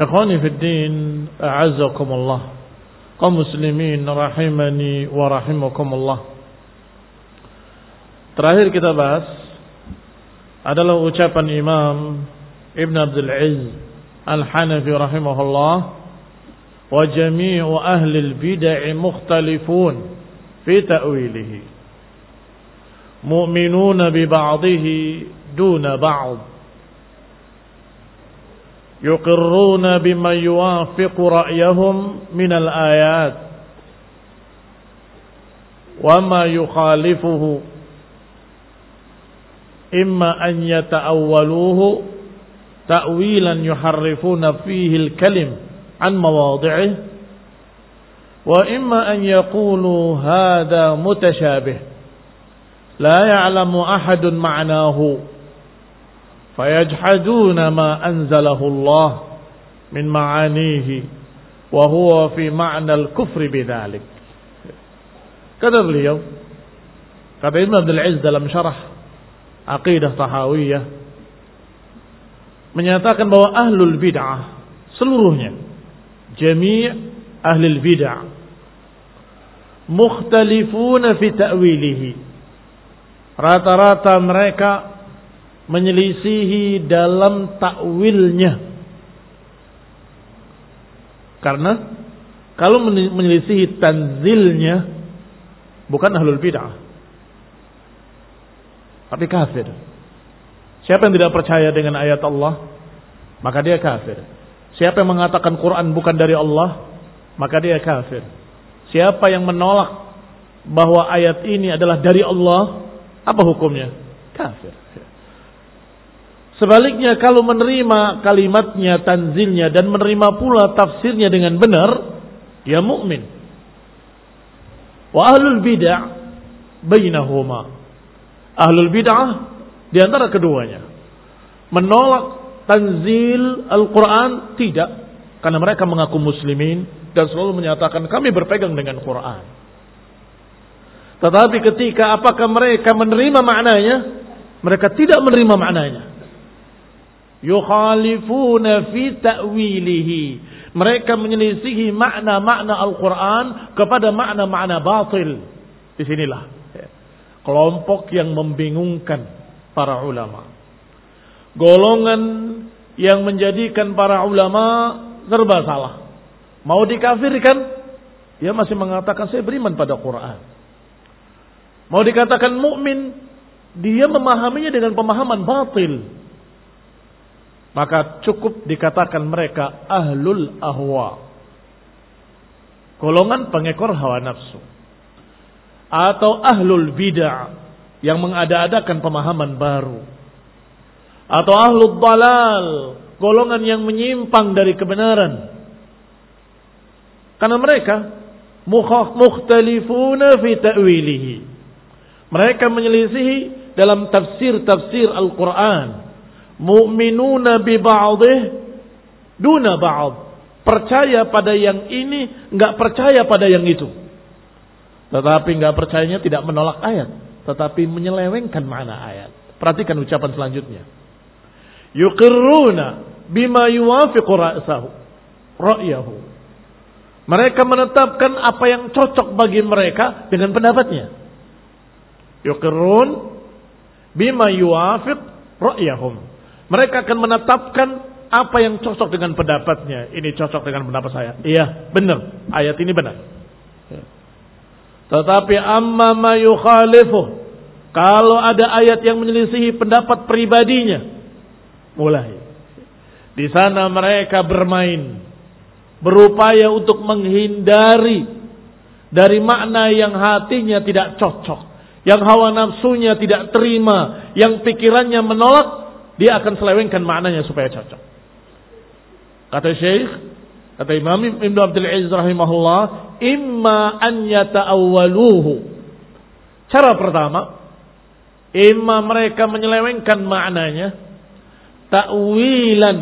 إخواني في الدين أعزكم الله قوم مسلمين rahimani wa rahimakumullah Terakhir kita bahas adalah ucapan Imam Ibn Abdul Aziz Al-Hanafi rahimahullah wa jami'u ahli al-bid'ah mukhtalifun fi ta'wilihi mu'minuna bi ba'dihi duna ba'd يقرون بما يوافق رأيهم من الآيات وما يخالفه إما أن يتأولوه تأويلا يحرفون فيه الكلم عن مواضعه وإما أن يقولوا هذا متشابه لا يعلم أحد معناه. فيجحدون ما أنزله الله من معانيه وهو في معنى الكفر بذلك kata beliau kata Ibn Abdul Aziz dalam syarah Aqidah Tahawiyah menyatakan bahwa ahlul bid'ah seluruhnya jami' ahlul bid'ah mukhtalifuna fi ta'wilihi rata-rata mereka menyelisihi dalam takwilnya. Karena kalau menyelisihi tanzilnya bukan ahlul bid'ah. Tapi kafir. Siapa yang tidak percaya dengan ayat Allah, maka dia kafir. Siapa yang mengatakan Quran bukan dari Allah, maka dia kafir. Siapa yang menolak bahwa ayat ini adalah dari Allah, apa hukumnya? Kafir. Sebaliknya kalau menerima kalimatnya, tanzilnya dan menerima pula tafsirnya dengan benar, ya mukmin. Wa ahlul bid'ah bainahuma. Ahlul bid'ah di antara keduanya. Menolak tanzil Al-Qur'an tidak karena mereka mengaku muslimin dan selalu menyatakan kami berpegang dengan Quran. Tetapi ketika apakah mereka menerima maknanya? Mereka tidak menerima maknanya. Yukhalifuna fi ta'wilihi. Mereka menyelisihi makna-makna Al-Quran kepada makna-makna batil. Di sinilah kelompok yang membingungkan para ulama. Golongan yang menjadikan para ulama serba salah. Mau dikafirkan, dia masih mengatakan saya beriman pada Quran. Mau dikatakan mukmin, dia memahaminya dengan pemahaman batil. Maka cukup dikatakan mereka ahlul ahwa. Golongan pengekor hawa nafsu. Atau ahlul bid'ah yang mengada-adakan pemahaman baru. Atau ahlul dalal, golongan yang menyimpang dari kebenaran. Karena mereka mukhtalifuna fi ta'wilihi. Mereka menyelisihi dalam tafsir-tafsir Al-Quran. Mu'minuna bi ba'dih duna ba'd. Percaya pada yang ini, nggak percaya pada yang itu. Tetapi nggak percayanya tidak menolak ayat, tetapi menyelewengkan makna ayat. Perhatikan ucapan selanjutnya. Yuqirruna bima yuwafiqu ra'sahu ra'yahu. Mereka menetapkan apa yang cocok bagi mereka dengan pendapatnya. Yuqirrun bima yuwafiq ra'yahum. Mereka akan menetapkan apa yang cocok dengan pendapatnya. Ini cocok dengan pendapat saya. Iya, benar. Ayat ini benar. Tetapi amma ma yukhalifu. Kalau ada ayat yang menyelisihi pendapat pribadinya. Mulai. Di sana mereka bermain. Berupaya untuk menghindari dari makna yang hatinya tidak cocok yang hawa nafsunya tidak terima, yang pikirannya menolak, dia akan selewengkan maknanya supaya cocok. Kata Syekh, kata Imam Ibn Abdul Aziz rahimahullah, imma an yata'awwaluhu. Cara pertama, imma mereka menyelewengkan maknanya, ta'wilan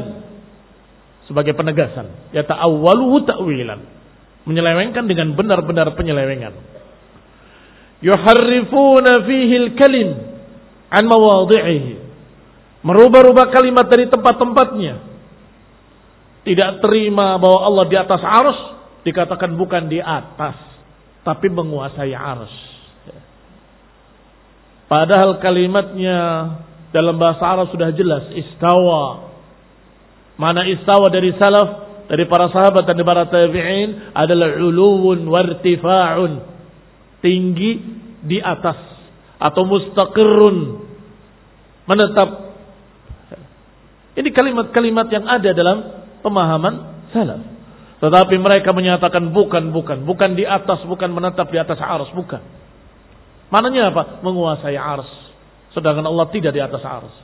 sebagai penegasan. Ya ta'awwaluhu ta'wilan. Menyelewengkan dengan benar-benar penyelewengan yuharrifuna fihi al-kalim an mawadhi'ihi. Merubah-rubah kalimat dari tempat-tempatnya. Tidak terima bahwa Allah di atas arus dikatakan bukan di atas, tapi menguasai arus. Padahal kalimatnya dalam bahasa Arab sudah jelas istawa. Mana istawa dari salaf, dari para sahabat dan para tabi'in adalah uluwun wartifa'un tinggi di atas atau mustaqirrun menetap. Ini kalimat-kalimat yang ada dalam pemahaman salaf. Tetapi mereka menyatakan bukan, bukan. Bukan di atas, bukan menetap di atas ars, bukan. Mananya apa? Menguasai ars. Sedangkan Allah tidak di atas ars.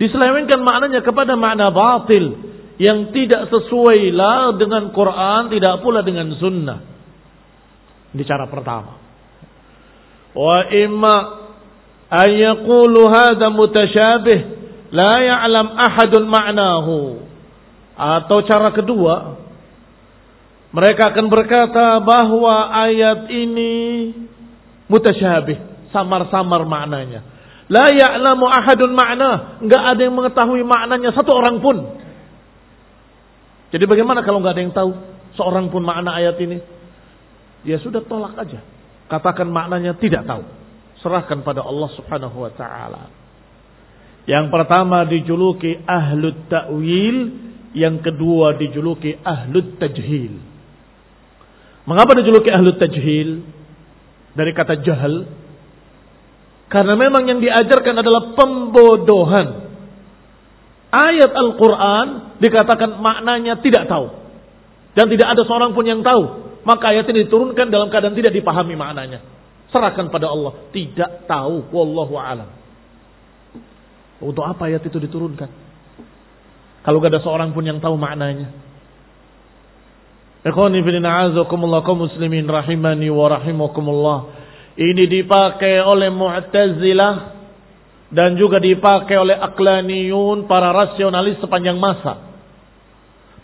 Diselewengkan maknanya kepada makna batil. Yang tidak sesuai lah dengan Quran, tidak pula dengan sunnah. Ini cara pertama. Wa imma an yaqulu hadha mutasyabih la ya'lam ahadun ma'nahu. Atau cara kedua, mereka akan berkata bahwa ayat ini mutasyabih, samar-samar maknanya. La ya'lamu ahadun ma'na, enggak ada yang mengetahui maknanya satu orang pun. Jadi bagaimana kalau enggak ada yang tahu seorang pun makna ayat ini? Ya sudah tolak aja. Katakan maknanya tidak tahu. Serahkan pada Allah subhanahu wa ta'ala. Yang pertama dijuluki ahlut ta'wil. Yang kedua dijuluki ahlut tajhil. Mengapa dijuluki ahlut tajhil? Dari kata jahal. Karena memang yang diajarkan adalah pembodohan. Ayat Al-Quran dikatakan maknanya tidak tahu. Dan tidak ada seorang pun yang tahu. Maka ayat ini diturunkan dalam keadaan tidak dipahami maknanya. Serahkan pada Allah. Tidak tahu. Wallahu alam. Untuk apa ayat itu diturunkan? Kalau gak ada seorang pun yang tahu maknanya. Ikhwani filina kaum muslimin rahimani wa. Ini dipakai oleh Mu'tazilah dan juga dipakai oleh aklaniyun para rasionalis sepanjang masa.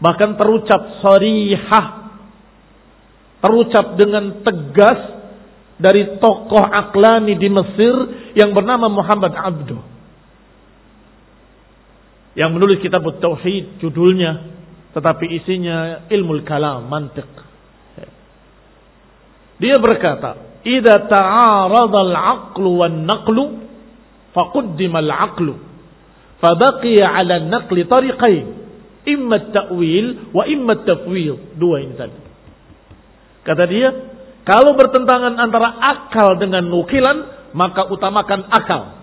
Bahkan terucap sarihah terucap dengan tegas dari tokoh aklani di Mesir yang bernama Muhammad Abduh. Yang menulis kitab Tauhid judulnya tetapi isinya ilmu kalam, mantiq. Dia berkata, "Idza ta'arada al-'aqlu wan-naqlu, faqaddima al-'aqlu, fabaqiya 'ala an-naqli tariqain, imma at-ta'wil wa imma at-tafwid." Dua ini tadi. Kata dia, kalau bertentangan antara akal dengan nukilan, maka utamakan akal.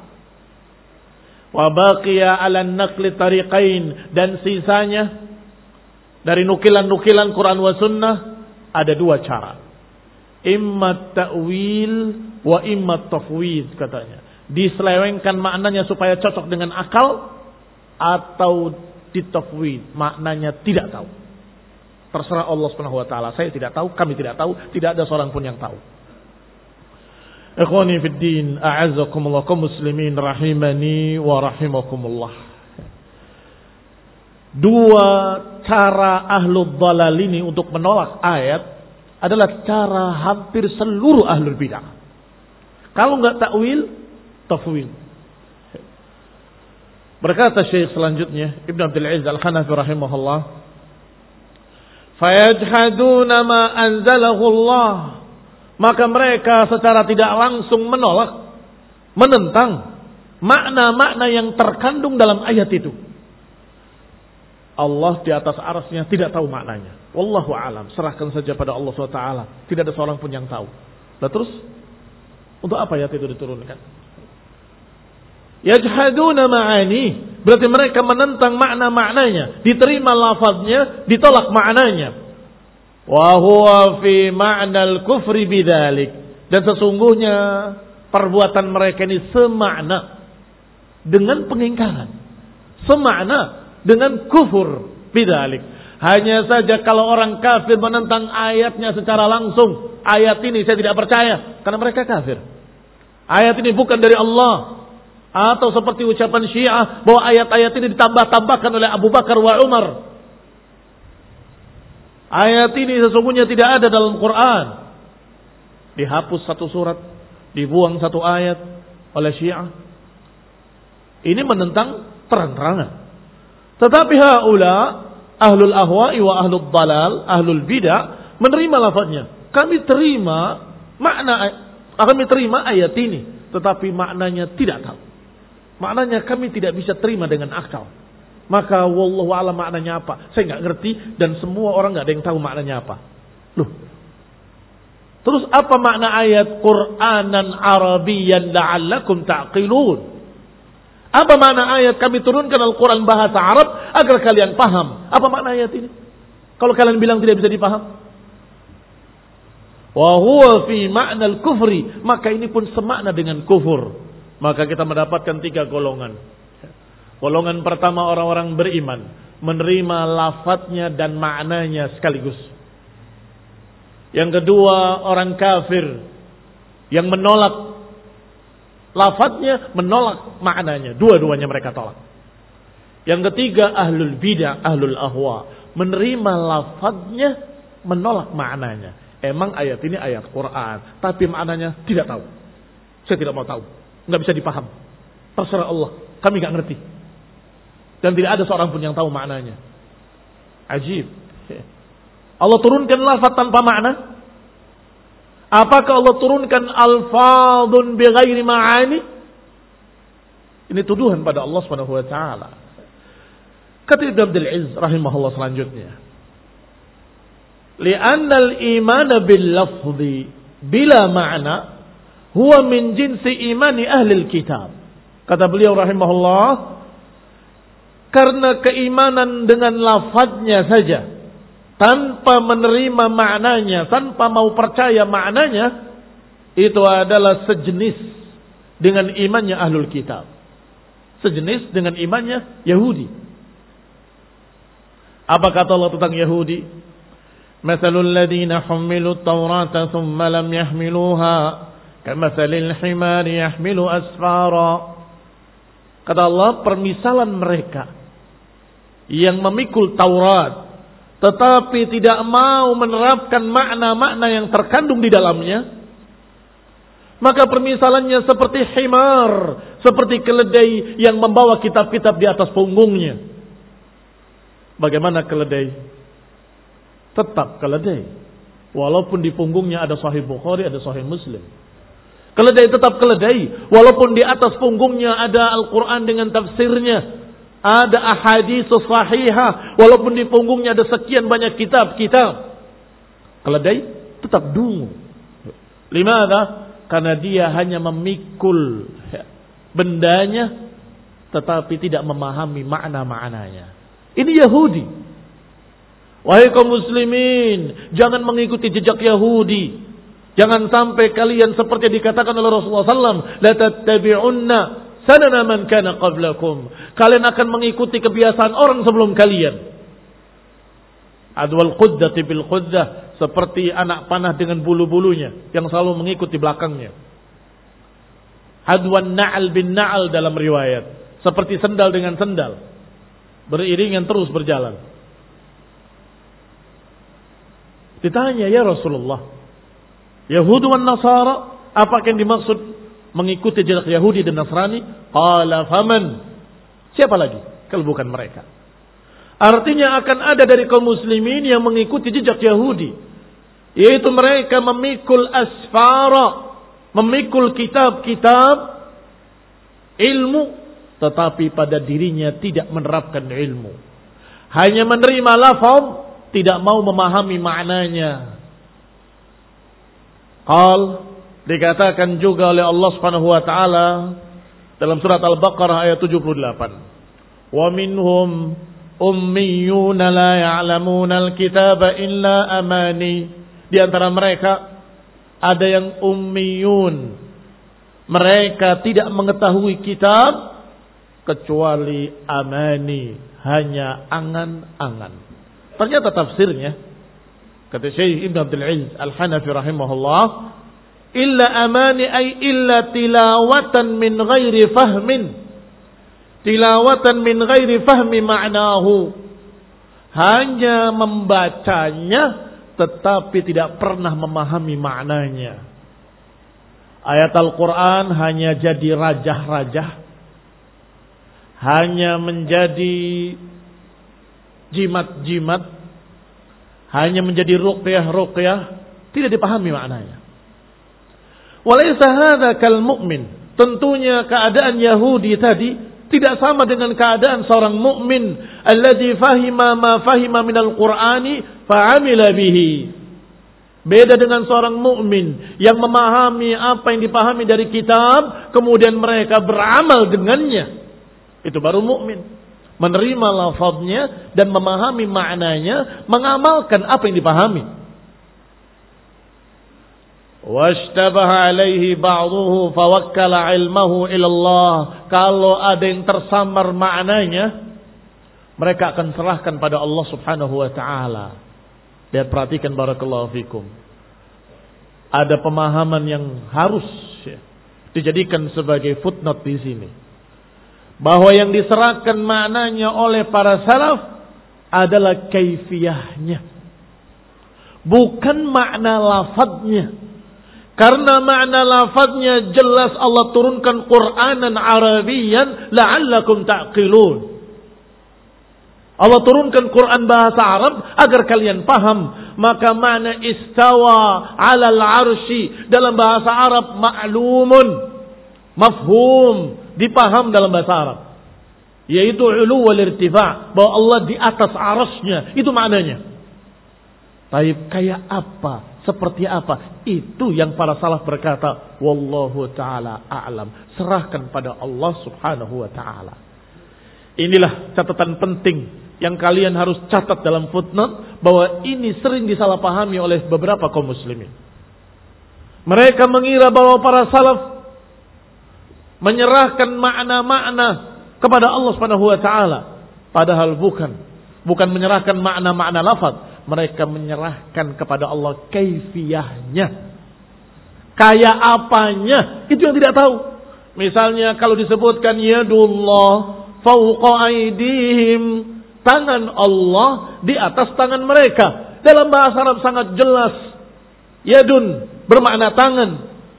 Wa baqiya 'ala an-naqli tariqain dan sisanya dari nukilan-nukilan Quran wa sunnah ada dua cara imma ta'wil wa imma tafwid katanya. Diselewengkan maknanya supaya cocok dengan akal atau ditafwid, maknanya tidak tahu. Terserah Allah Subhanahu wa taala. Saya tidak tahu, kami tidak tahu, tidak ada seorang pun yang tahu. Ikhwani fid din, a'azzakumullah kaum muslimin rahimani wa rahimakumullah. Dua cara ahlul dalal ini untuk menolak ayat adalah cara hampir seluruh ahlul bidah. Kalau nggak takwil, tafwil. Berkata Syekh selanjutnya, Ibn Abdul Aziz Al-Hanafi rahimahullah, "Fayajhaduna ma anzalahu Allah." Maka mereka secara tidak langsung menolak, menentang makna-makna yang terkandung dalam ayat itu. Allah di atas arasnya tidak tahu maknanya. Wallahu alam. Serahkan saja pada Allah SWT. Tidak ada seorang pun yang tahu. Nah terus, untuk apa ayat itu diturunkan? Yajhaduna ma'ani. Berarti mereka menentang makna-maknanya. Diterima lafaznya, ditolak maknanya. Wa huwa fi ma'nal kufri bidalik. Dan sesungguhnya perbuatan mereka ini semakna dengan pengingkaran. Semakna dengan kufur bidalik. Hanya saja kalau orang kafir menentang ayatnya secara langsung, ayat ini saya tidak percaya karena mereka kafir. Ayat ini bukan dari Allah. Atau seperti ucapan Syiah bahwa ayat-ayat ini ditambah-tambahkan oleh Abu Bakar wa Umar. Ayat ini sesungguhnya tidak ada dalam Quran. Dihapus satu surat, dibuang satu ayat oleh Syiah. Ini menentang terang-terangan. Tetapi haula ahlul ahwa'i wa ahlul dalal, ahlul bidah menerima lafaznya. Kami terima makna kami terima ayat ini, tetapi maknanya tidak tahu. Maknanya kami tidak bisa terima dengan akal. Maka wallahu alam maknanya apa? Saya nggak ngerti dan semua orang nggak ada yang tahu maknanya apa. Loh. Terus apa makna ayat Qur'anan Arabiyan la'allakum ta'qilun? Apa makna ayat kami turunkan Al-Quran bahasa Arab agar kalian paham? Apa makna ayat ini? Kalau kalian bilang tidak bisa dipaham. Wahuwa fi makna kufri. Maka ini pun semakna dengan kufur. Maka kita mendapatkan tiga golongan. Golongan pertama orang-orang beriman. Menerima lafadznya dan maknanya sekaligus. Yang kedua orang kafir. Yang menolak Lafadznya menolak maknanya. Dua-duanya mereka tolak. Yang ketiga ahlul bidah, ahlul ahwa. Menerima lafadznya, menolak maknanya. Emang ayat ini ayat Quran. Tapi maknanya tidak tahu. Saya tidak mau tahu. Nggak bisa dipaham. Terserah Allah. Kami nggak ngerti. Dan tidak ada seorang pun yang tahu maknanya. Ajib. Allah turunkan lafaz tanpa makna. Apakah Allah turunkan alfadun bighairi ma'ani? Ini tuduhan pada Allah Subhanahu wa taala. Kata Ibnu Abdul Izz rahimahullah selanjutnya. Li'anna al-iman bil lafzi bila ma'na huwa min jinsi imani ahli kitab. Kata beliau rahimahullah karena keimanan dengan lafadznya saja tanpa menerima maknanya, tanpa mau percaya maknanya, itu adalah sejenis dengan imannya ahlul kitab. Sejenis dengan imannya Yahudi. Apa kata Allah tentang Yahudi? Masalul ladina humilu tawrata thumma lam yahmiluha kamathalil himari yahmilu asfara. Kata Allah, permisalan mereka yang memikul Taurat tetapi tidak mau menerapkan makna-makna yang terkandung di dalamnya, maka permisalannya seperti himar, seperti keledai yang membawa kitab-kitab di atas punggungnya. Bagaimana keledai? Tetap keledai. Walaupun di punggungnya ada sahih Bukhari, ada sahih Muslim. Keledai tetap keledai. Walaupun di atas punggungnya ada Al-Quran dengan tafsirnya. Ada ahadis sahihah. Walaupun di punggungnya ada sekian banyak kitab-kitab. Keledai tetap dungu. Limada? Karena dia hanya memikul bendanya tetapi tidak memahami makna-maknanya. Ini Yahudi. Wahai kaum muslimin, jangan mengikuti jejak Yahudi. Jangan sampai kalian seperti dikatakan oleh Rasulullah SAW. Sanana man kana qablakum. Kalian akan mengikuti kebiasaan orang sebelum kalian. Adwal quddati bil quddah. Seperti anak panah dengan bulu-bulunya. Yang selalu mengikuti belakangnya. Adwan na'al bin na'al dalam riwayat. Seperti sendal dengan sendal. Beriringan terus berjalan. Ditanya ya Rasulullah. Yahudi dan Nasara. Apa yang dimaksud mengikuti jejak Yahudi dan Nasrani? Qala faman. Siapa lagi? Kalau bukan mereka. Artinya akan ada dari kaum muslimin yang mengikuti jejak Yahudi. Yaitu mereka memikul asfara. Memikul kitab-kitab ilmu tetapi pada dirinya tidak menerapkan ilmu. Hanya menerima lafaz, tidak mau memahami maknanya. Qal dikatakan juga oleh Allah Subhanahu wa taala dalam surat Al-Baqarah ayat 78. Wa minhum ummiyun la ya'lamuna al-kitaba illa amani. Di antara mereka ada yang ummiyun. Mereka tidak mengetahui kitab kecuali amani, hanya angan-angan. Ternyata tafsirnya kata Syekh Ibn Abdul Aziz Al-Hanafi rahimahullah, illa amani ay illa tilawatan min ghairi fahmin. Tilawatan min ghairi fahmi ma'nahu. Hanya membacanya tetapi tidak pernah memahami maknanya. Ayat Al-Quran hanya jadi rajah-rajah hanya menjadi jimat-jimat, hanya menjadi ruqyah-ruqyah, tidak dipahami maknanya. Walaysa hadha kal mu'min. Tentunya keadaan Yahudi tadi tidak sama dengan keadaan seorang mukmin alladzi fahima ma fahima minal qur'ani fa'amila bihi. Beda dengan seorang mukmin yang memahami apa yang dipahami dari kitab, kemudian mereka beramal dengannya. Itu baru mukmin. Menerima lafaznya dan memahami maknanya, mengamalkan apa yang dipahami. Washtabaha alaihi ba'duhu fawakkala ilmahu ilallah. Kalau ada yang tersamar maknanya, mereka akan serahkan pada Allah subhanahu wa ta'ala. Lihat perhatikan barakallahu fikum. Ada pemahaman yang harus ya, dijadikan sebagai footnote di sini bahwa yang diserahkan maknanya oleh para salaf adalah kaifiyahnya. Bukan makna lafadznya. Karena makna lafadznya jelas Allah turunkan Quranan Arabian la'allakum ta'qilun. Allah turunkan Quran bahasa Arab agar kalian paham. Maka makna istawa alal arshi dalam bahasa Arab ma'lumun. Mafhum dipaham dalam bahasa Arab. Yaitu ulu wal irtifa. Bahwa Allah di atas arasnya. Itu maknanya. Tapi kayak apa? Seperti apa? Itu yang para salaf berkata. Wallahu ta'ala a'lam. Serahkan pada Allah subhanahu wa ta'ala. Inilah catatan penting yang kalian harus catat dalam footnote bahwa ini sering disalahpahami oleh beberapa kaum muslimin. Mereka mengira bahwa para salaf menyerahkan makna-makna kepada Allah Subhanahu wa taala padahal bukan bukan menyerahkan makna-makna lafaz mereka menyerahkan kepada Allah kaifiyahnya. Kayak apanya? Itu yang tidak tahu. Misalnya kalau disebutkan yadullah fauqa aidihim tangan Allah di atas tangan mereka. Dalam bahasa Arab sangat jelas yadun bermakna tangan.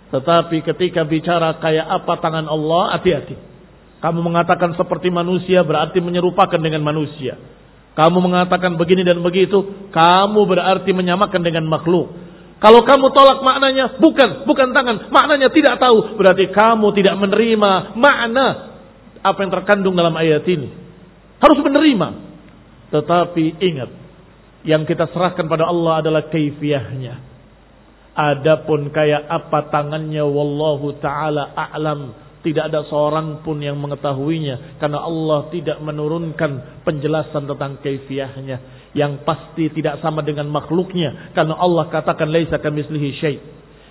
Tetapi ketika bicara kayak apa tangan Allah, hati-hati. Kamu mengatakan seperti manusia berarti menyerupakan dengan manusia. Kamu mengatakan begini dan begitu, kamu berarti menyamakan dengan makhluk. Kalau kamu tolak maknanya, bukan, bukan tangan, maknanya tidak tahu, berarti kamu tidak menerima makna apa yang terkandung dalam ayat ini. Harus menerima. Tetapi ingat, yang kita serahkan pada Allah adalah keifiyahnya. Adapun kayak apa tangannya, wallahu taala a'lam tidak ada seorang pun yang mengetahuinya karena Allah tidak menurunkan penjelasan tentang kaifiahnya yang pasti tidak sama dengan makhluknya karena Allah katakan laisa kamitslihi syai.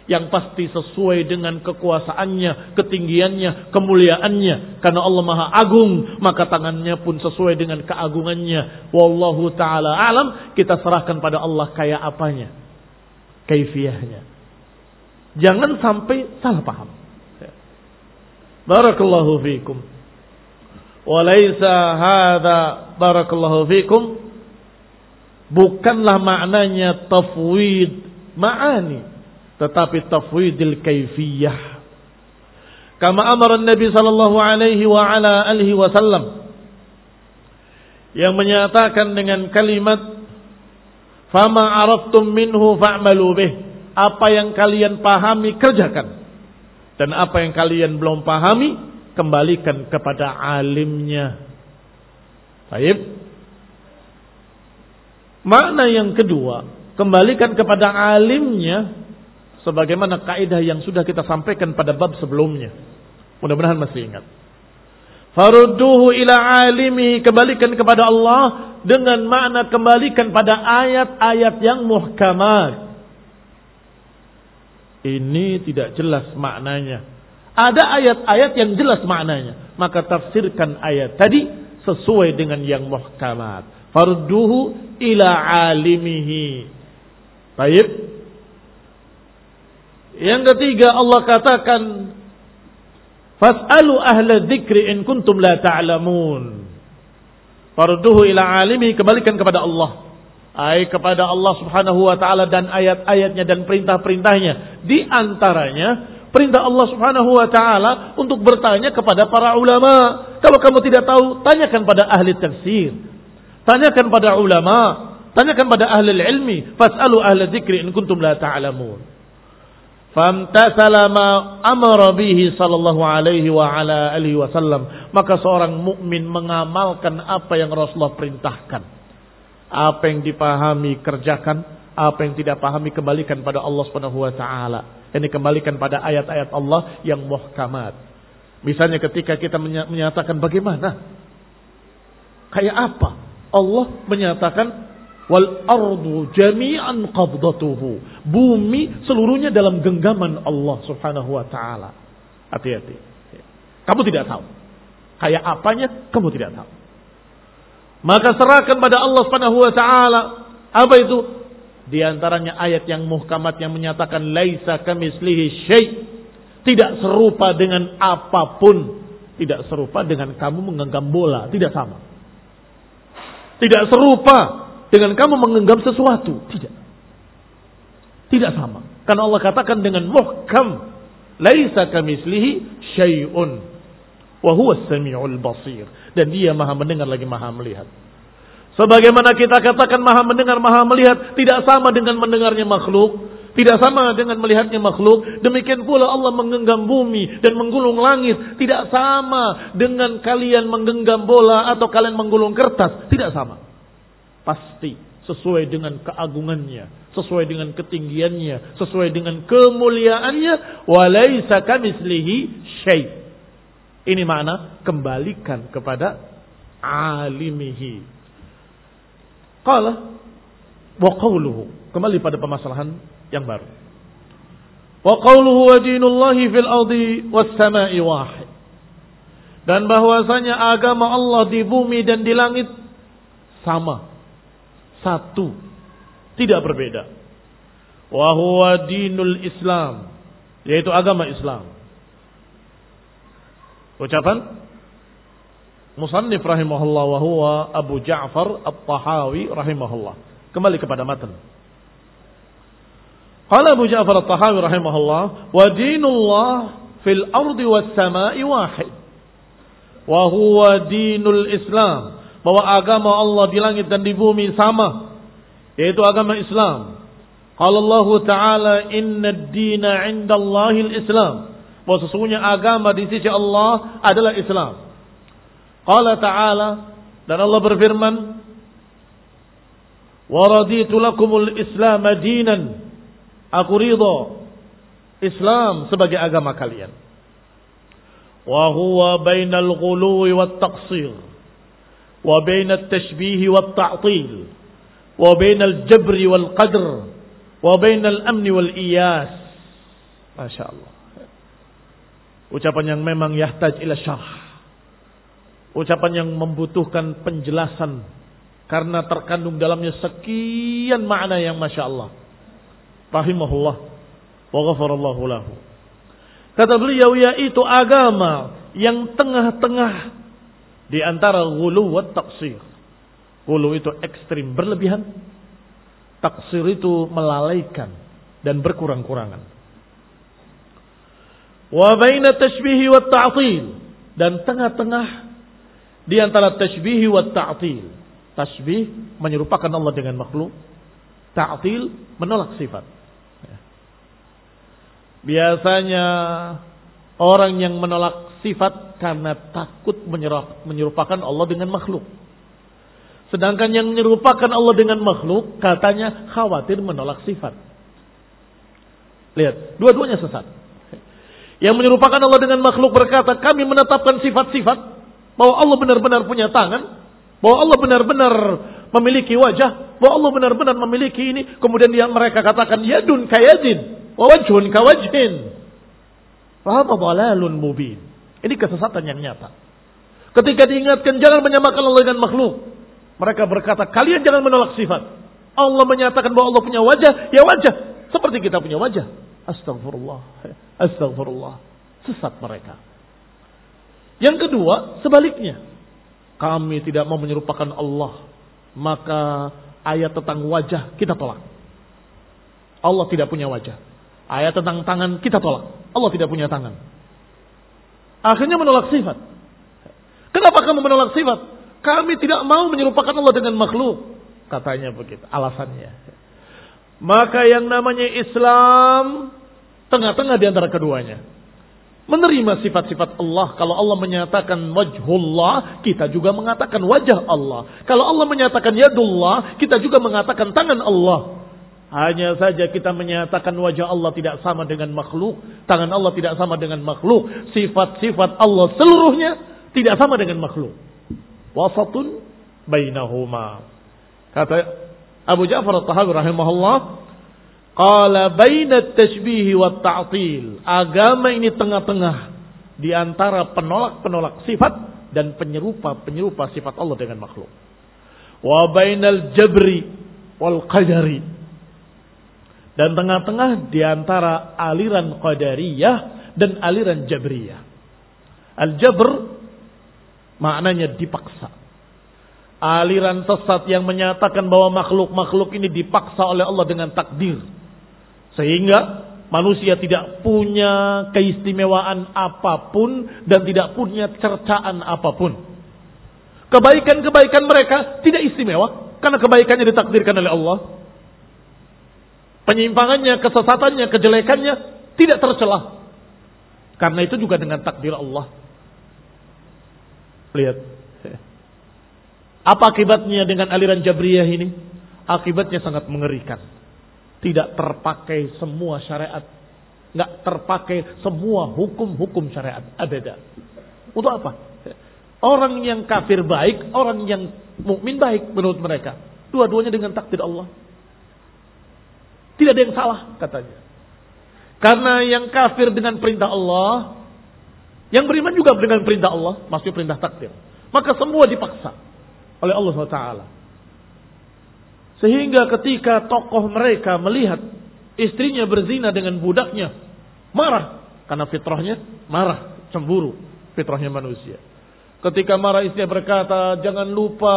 Yang pasti sesuai dengan kekuasaannya, ketinggiannya, kemuliaannya. Karena Allah Maha Agung, maka tangannya pun sesuai dengan keagungannya. Wallahu taala alam, kita serahkan pada Allah kayak apanya. Kaifiahnya. Jangan sampai salah paham. Barakallahu fikum. Walaysa hadha barakallahu fikum bukanlah maknanya tafwid ma'ani tetapi tafwidil kaifiyah. Kama amara Nabi sallallahu alaihi wa ala alihi wasallam yang menyatakan dengan kalimat fama araftum minhu fa'malu bih apa yang kalian pahami kerjakan dan apa yang kalian belum pahami, kembalikan kepada alimnya. Baik. Makna yang kedua, kembalikan kepada alimnya sebagaimana kaidah yang sudah kita sampaikan pada bab sebelumnya. Mudah-mudahan masih ingat. Farudduhu ila alimi, kembalikan kepada Allah dengan makna kembalikan pada ayat-ayat yang muhkamat. Ini tidak jelas maknanya. Ada ayat-ayat yang jelas maknanya. Maka tafsirkan ayat tadi sesuai dengan yang muhkamat. Farduhu ila alimihi. Baik. Yang ketiga Allah katakan Fas'alu ahla dzikri in kuntum la ta'lamun. Farduhu ila alimi kembalikan kepada Allah ay kepada Allah Subhanahu wa taala dan ayat-ayatnya dan perintah-perintahnya. Di antaranya perintah Allah Subhanahu wa taala untuk bertanya kepada para ulama. Kalau kamu tidak tahu, tanyakan pada ahli tafsir. Tanyakan pada ulama, tanyakan pada ahli ilmi. Fas'alu ahli dzikri in kuntum la ta'lamun. Famtasala ma amara bihi sallallahu alaihi wa ala alihi wasallam. Maka seorang mukmin mengamalkan apa yang Rasulullah perintahkan. Apa yang dipahami kerjakan, apa yang tidak pahami kembalikan pada Allah Subhanahu wa taala. Ini kembalikan pada ayat-ayat Allah yang muhkamat. Misalnya ketika kita menyatakan bagaimana? Kayak apa? Allah menyatakan wal ardu jami'an qabdatuhu. Bumi seluruhnya dalam genggaman Allah Subhanahu wa taala. Hati-hati. Kamu tidak tahu. Kayak apanya kamu tidak tahu. Maka serahkan pada Allah Subhanahu wa taala. Apa itu? Di antaranya ayat yang muhkamat yang menyatakan laisa kamislihi syai. Tidak serupa dengan apa pun. Tidak serupa dengan kamu menggenggam bola, tidak sama. Tidak serupa dengan kamu menggenggam sesuatu, tidak. Tidak sama. Karena Allah katakan dengan muhkam, laisa kamislihi syai'un. Wahuwa sami'ul basir. Dan dia maha mendengar lagi maha melihat. Sebagaimana kita katakan maha mendengar, maha melihat. Tidak sama dengan mendengarnya makhluk. Tidak sama dengan melihatnya makhluk. Demikian pula Allah menggenggam bumi dan menggulung langit. Tidak sama dengan kalian menggenggam bola atau kalian menggulung kertas. Tidak sama. Pasti sesuai dengan keagungannya, sesuai dengan ketinggiannya, sesuai dengan kemuliaannya. Walaysa kamislihi syait. Ini makna kembalikan kepada alimihi. Qala wa qawluhu. Kembali pada permasalahan yang baru. Wa qawluhu wa dinullahi fil ardi was sama'i wahid. Dan bahwasanya agama Allah di bumi dan di langit sama. Satu. Tidak berbeda. Wa huwa dinul Islam. Yaitu agama Islam. Ucapan Musannif rahimahullah wa huwa Abu Ja'far At-Tahawi rahimahullah. Kembali kepada matan. Qala Abu Ja'far At-Tahawi rahimahullah wa dinullah fil ardi was sama'i wahid. Wa huwa dinul Islam. bahwa agama Allah di langit dan di bumi sama, yaitu agama Islam. Kalau Allah Taala Inna dina indallahi islam Bahwa sesungguhnya agama di sisi Allah adalah Islam. Qala Ta'ala dan Allah berfirman, "Wa raditu lakumul Islam dinan." Aku ridha Islam sebagai agama kalian. Wa huwa bainal ghuluwi wat taqsir wa bainat tashbih wat ta'til wa bainal jabri wal qadr wa bainal amni wal iyas. Masya Allah. Ucapan yang memang yahtaj ila syarh. Ucapan yang membutuhkan penjelasan karena terkandung dalamnya sekian makna yang masya Allah. Rahimahullah wa ghafarallahu lahu. Kata beliau yaitu agama yang tengah-tengah di antara gulu wa taksir. Gulu itu ekstrim berlebihan. Taksir itu melalaikan dan berkurang-kurangan. Wa baina tashbihi wa ta'til. Dan tengah-tengah di antara tashbihi wa ta'til. Tashbih menyerupakan Allah dengan makhluk. Ta'til menolak sifat. Biasanya orang yang menolak sifat karena takut menyerupakan Allah dengan makhluk. Sedangkan yang menyerupakan Allah dengan makhluk katanya khawatir menolak sifat. Lihat, dua-duanya sesat. Yang menyerupakan Allah dengan makhluk berkata, kami menetapkan sifat-sifat bahwa Allah benar-benar punya tangan, bahwa Allah benar-benar memiliki wajah, bahwa Allah benar-benar memiliki ini. Kemudian dia mereka katakan yadun kayadin, wajhun kawajhin. Faham dalalun mubin. Ini kesesatan yang nyata. Ketika diingatkan jangan menyamakan Allah dengan makhluk, mereka berkata kalian jangan menolak sifat. Allah menyatakan bahwa Allah punya wajah, ya wajah seperti kita punya wajah. Astagfirullah. Astagfirullah. Sesat mereka. Yang kedua, sebaliknya. Kami tidak mau menyerupakan Allah. Maka ayat tentang wajah kita tolak. Allah tidak punya wajah. Ayat tentang tangan kita tolak. Allah tidak punya tangan. Akhirnya menolak sifat. Kenapa kamu menolak sifat? Kami tidak mau menyerupakan Allah dengan makhluk. Katanya begitu. Alasannya. Maka yang namanya Islam tengah-tengah di antara keduanya. Menerima sifat-sifat Allah. Kalau Allah menyatakan wajhullah, kita juga mengatakan wajah Allah. Kalau Allah menyatakan yadullah, kita juga mengatakan tangan Allah. Hanya saja kita menyatakan wajah Allah tidak sama dengan makhluk. Tangan Allah tidak sama dengan makhluk. Sifat-sifat Allah seluruhnya tidak sama dengan makhluk. Wasatun bainahuma. Kata Abu Ja'far al-Tahawi rahimahullah, Qala baina tashbihi wa ta'til. Agama ini tengah-tengah di antara penolak-penolak sifat dan penyerupa-penyerupa sifat Allah dengan makhluk. Wa bainal jabri wal qadari. Dan tengah-tengah di antara aliran qadariyah dan aliran jabriyah. Al-jabr maknanya dipaksa. Aliran sesat yang menyatakan bahwa makhluk-makhluk ini dipaksa oleh Allah dengan takdir sehingga manusia tidak punya keistimewaan apa pun dan tidak punya cercaan apa pun. Kebaikan-kebaikan mereka tidak istimewa karena kebaikannya ditakdirkan oleh Allah. Penyimpangannya, kesesatannya, kejelekannya tidak tercelah. Karena itu juga dengan takdir Allah. Lihat. Apa akibatnya dengan aliran Jabriyah ini? Akibatnya sangat mengerikan. Tidak terpakai semua syariat. Nggak terpakai semua hukum-hukum syariat. Ada. Untuk apa? Orang yang kafir baik, orang yang mukmin baik menurut mereka. Dua-duanya dengan takdir Allah. Tidak ada yang salah katanya. Karena yang kafir dengan perintah Allah, yang beriman juga dengan perintah Allah, maksudnya perintah takdir. Maka semua dipaksa oleh Allah SWT. Sehingga ketika tokoh mereka melihat istrinya berzina dengan budaknya, marah. Karena fitrahnya marah, cemburu. Fitrahnya manusia. Ketika marah istrinya berkata, jangan lupa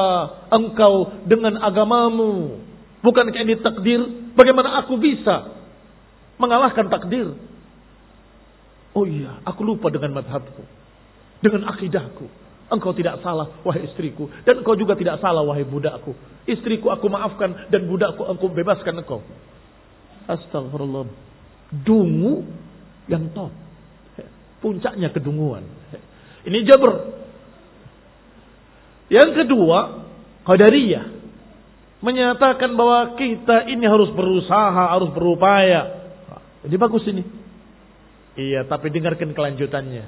engkau dengan agamamu. Bukan kayak ini takdir, bagaimana aku bisa mengalahkan takdir? Oh iya, aku lupa dengan madhabku. Dengan akidahku. Engkau tidak salah, wahai istriku. Dan engkau juga tidak salah, wahai budakku. Istriku aku maafkan dan budakku aku bebaskan engkau. Astagfirullah. Dungu yang top. Puncaknya kedunguan. Ini jabr. Yang kedua, Qadariyah. Menyatakan bahwa kita ini harus berusaha, harus berupaya. Ini bagus ini. Iya, tapi dengarkan kelanjutannya.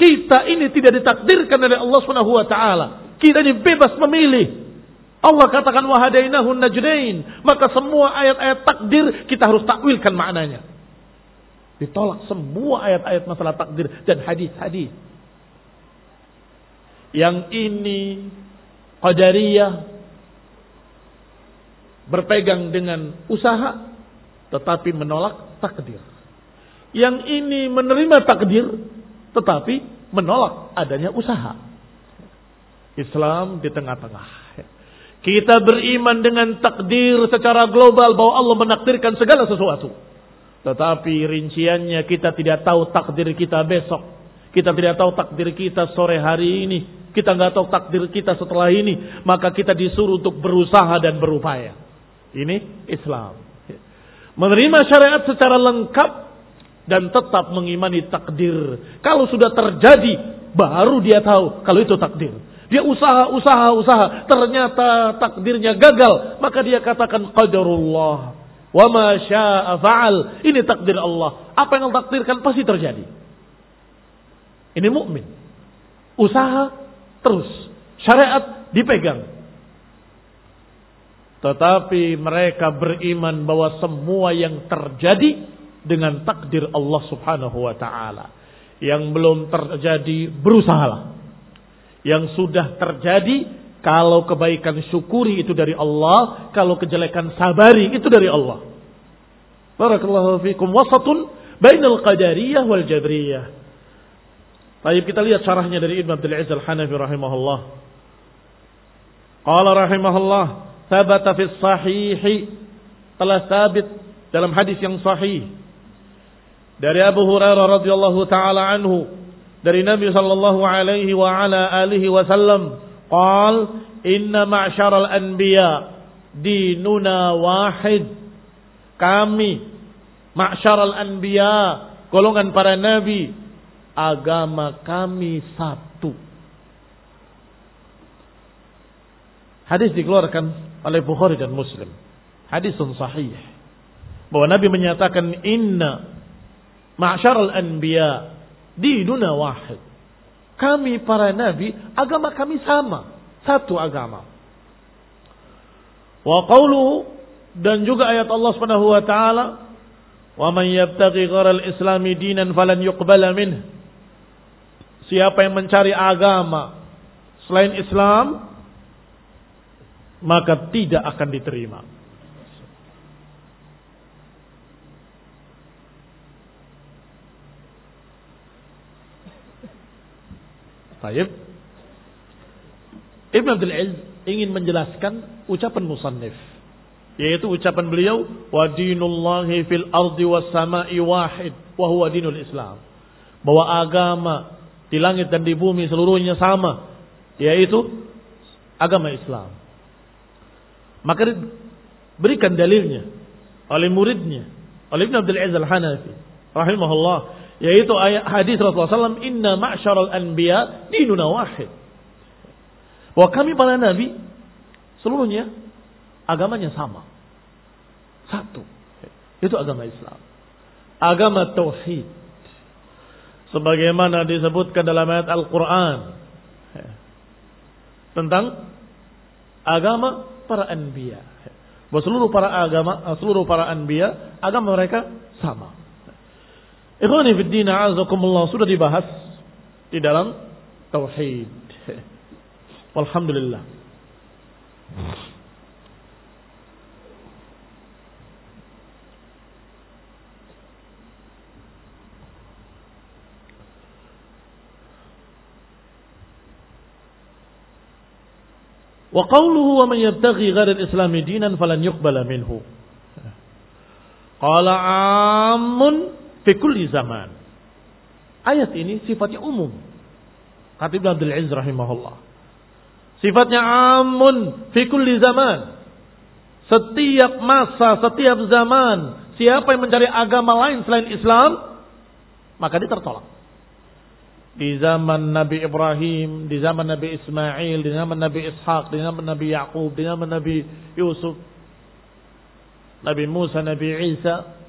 Kita ini tidak ditakdirkan oleh Allah Subhanahu wa taala. Kita ini bebas memilih. Allah katakan wahadainahu najdain, maka semua ayat-ayat takdir kita harus takwilkan maknanya. Ditolak semua ayat-ayat masalah takdir dan hadis-hadis. Yang ini qadariyah berpegang dengan usaha tetapi menolak takdir. Yang ini menerima takdir tetapi menolak adanya usaha. Islam di tengah-tengah. Kita beriman dengan takdir secara global bahwa Allah menakdirkan segala sesuatu. Tetapi rinciannya kita tidak tahu takdir kita besok. Kita tidak tahu takdir kita sore hari ini. Kita nggak tahu takdir kita setelah ini. Maka kita disuruh untuk berusaha dan berupaya. Ini Islam. Menerima syariat secara lengkap dan tetap mengimani takdir. Kalau sudah terjadi, baru dia tahu kalau itu takdir. Dia usaha, usaha, usaha, ternyata takdirnya gagal, maka dia katakan qadarullah. Wa ma syaa fa'al. Ini takdir Allah. Apa yang takdirkan pasti terjadi. Ini mukmin. Usaha terus. Syariat dipegang. Tetapi mereka beriman bahwa semua yang terjadi dengan takdir Allah Subhanahu wa taala. Yang belum terjadi berusahalah. Yang sudah terjadi kalau kebaikan syukuri itu dari Allah, kalau kejelekan sabari itu dari Allah. Barakallahu fikum wasatun bainal qadariyah wal jabriyah. Baik kita lihat syarahnya dari Ibn Abdul Aziz Al-Hanafi rahimahullah. Qala rahimahullah, thabata fi sahih telah sabit dalam hadis yang sahih dari Abu Hurairah radhiyallahu taala anhu dari Nabi sallallahu alaihi wa ala alihi wasallam qal inna ma'syaral anbiya dinuna wahid kami ma'syaral anbiya golongan para nabi agama kami satu Hadis dikeluarkan oleh Bukhari dan Muslim. Hadisun sahih. Bahwa Nabi menyatakan inna Ma'syaral anbiya dinuna wahid. Kami para nabi, agama kami sama. Satu agama. Wa qawluhu dan juga ayat Allah Subhanahu wa taala, "Wa man yabtaghi gharal islami dinan falan yuqbala minh." Siapa yang mencari agama selain Islam, maka tidak akan diterima. Taib. Ibn Abdul Aziz ingin menjelaskan ucapan musannif. Yaitu ucapan beliau, Wa dinullahi fil ardi was sama'i wahid, wa huwa dinul Islam. Bahwa agama di langit dan di bumi seluruhnya sama. Yaitu agama Islam. Maka berikan dalilnya oleh muridnya, oleh Ibn Abdul Aziz Al-Hanafi. Rahimahullah yaitu ayat hadis Rasulullah SAW, Inna ma'syaral anbiya dinuna wahid. Bahwa kami para nabi, seluruhnya agamanya sama. Satu. Itu agama Islam. Agama Tauhid. Sebagaimana disebutkan dalam ayat Al-Quran. Tentang agama para anbiya. Bahwa seluruh para agama, seluruh para anbiya, agama mereka sama. Ikhwani fi din a'azakumullah sudah dibahas di dalam tauhid. Alhamdulillah. Wa qawluhu wa man yabtaghi ghayra al-islam dinan falan yuqbala minhu. Qala 'amun fi kulli zaman. Ayat ini sifatnya umum. Khatib Abdul Aziz rahimahullah. Sifatnya amun fi kulli zaman. Setiap masa, setiap zaman, siapa yang mencari agama lain selain Islam, maka dia tertolak. Di zaman Nabi Ibrahim, di zaman Nabi Ismail, di zaman Nabi Ishaq, di zaman Nabi Yaqub, di zaman Nabi Yusuf, Nabi Musa, Nabi Isa,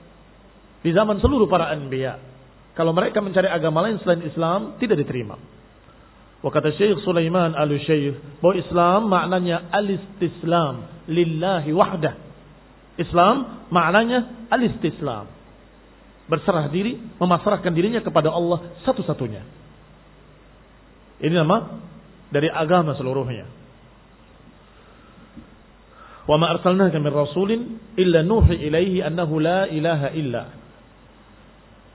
di zaman seluruh para anbiya. Kalau mereka mencari agama lain selain Islam, tidak diterima. Wa kata Syekh Sulaiman al-Syekh bahwa Islam maknanya al-istislam lillahi wahdah. Islam maknanya al-istislam. Berserah diri, memasrahkan dirinya kepada Allah satu-satunya. Ini nama dari agama seluruhnya. Ma arsalnaka min rasulin illa nuhi ilaihi annahu la ilaha illa.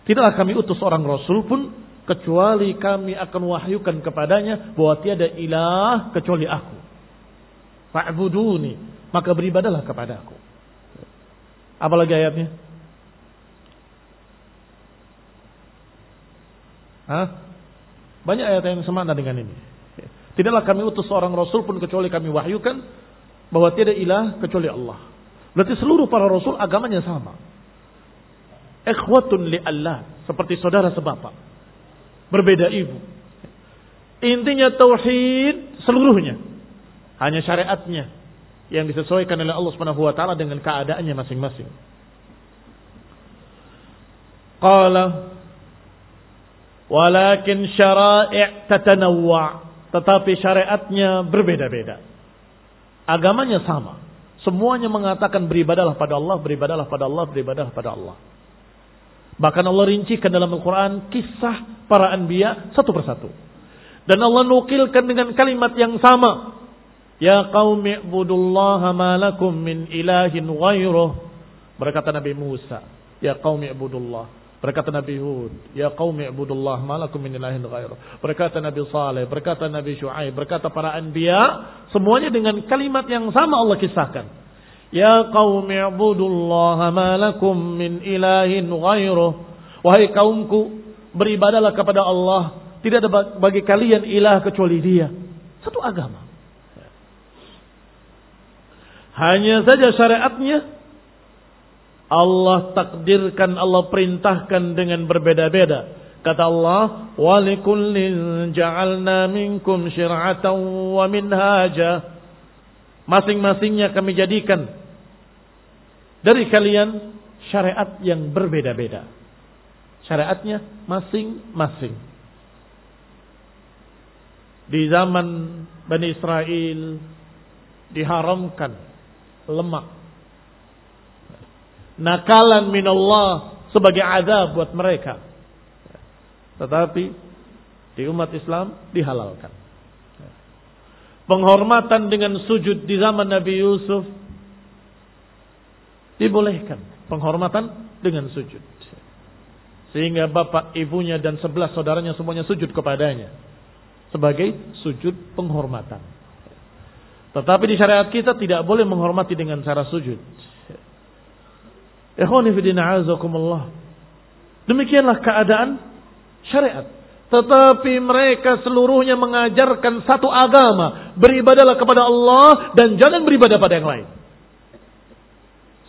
Tidaklah kami utus orang rasul pun kecuali kami akan wahyukan kepadanya bahwa tiada ilah kecuali aku. Fa'buduni, maka beribadalah kepadaku. Apalagi ayatnya? Hah? Banyak ayat yang semakna dengan ini. Tidaklah kami utus seorang rasul pun kecuali kami wahyukan bahwa tiada ilah kecuali Allah. Berarti seluruh para rasul agamanya sama. Ikhwatun li Allah, seperti saudara sebapak berbeda ibu. Intinya tauhid seluruhnya. Hanya syariatnya yang disesuaikan oleh Allah Subhanahu wa taala dengan keadaannya masing-masing. Qala walakin syara'i' tatanawwa' tetapi syariatnya berbeda-beda. Agamanya sama. Semuanya mengatakan beribadalah pada Allah, beribadalah pada Allah, beribadalah pada Allah. Bahkan Allah rincikan dalam Al-Quran kisah para anbiya satu persatu. Dan Allah nukilkan dengan kalimat yang sama. Ya qaumi ibudullaha ma lakum min ilahin ghairuh. Berkata Nabi Musa, ya qaumi ibudullah. Berkata Nabi Hud, ya qaumi ibudullah ma lakum min ilahin ghairuh. Berkata Nabi Saleh, berkata Nabi Syuaib, berkata para anbiya, semuanya dengan kalimat yang sama Allah kisahkan. Ya qaumi ibudullaha ma lakum min ilahin ghairuh. Wahai kaumku, beribadalah kepada Allah. Tidak ada bagi kalian ilah kecuali dia. Satu agama. Hanya saja syariatnya Allah takdirkan, Allah perintahkan dengan berbeda-beda. Kata Allah, "Walikullin ja'alna minkum syir'atan wa minhaja." Masing-masingnya kami jadikan dari kalian syariat yang berbeda-beda. Syariatnya masing-masing. Di zaman Bani Israel diharamkan lemak. Nakalan min Allah sebagai azab buat mereka. Tetapi di umat Islam dihalalkan penghormatan dengan sujud di zaman Nabi Yusuf dibolehkan penghormatan dengan sujud. Sehingga bapak ibunya dan sebelas saudaranya semuanya sujud kepadanya sebagai sujud penghormatan. Tetapi di syariat kita tidak boleh menghormati dengan cara sujud. Demikianlah keadaan syariat. Tetapi mereka seluruhnya mengajarkan satu agama. Beribadalah kepada Allah dan jangan beribadah pada yang lain.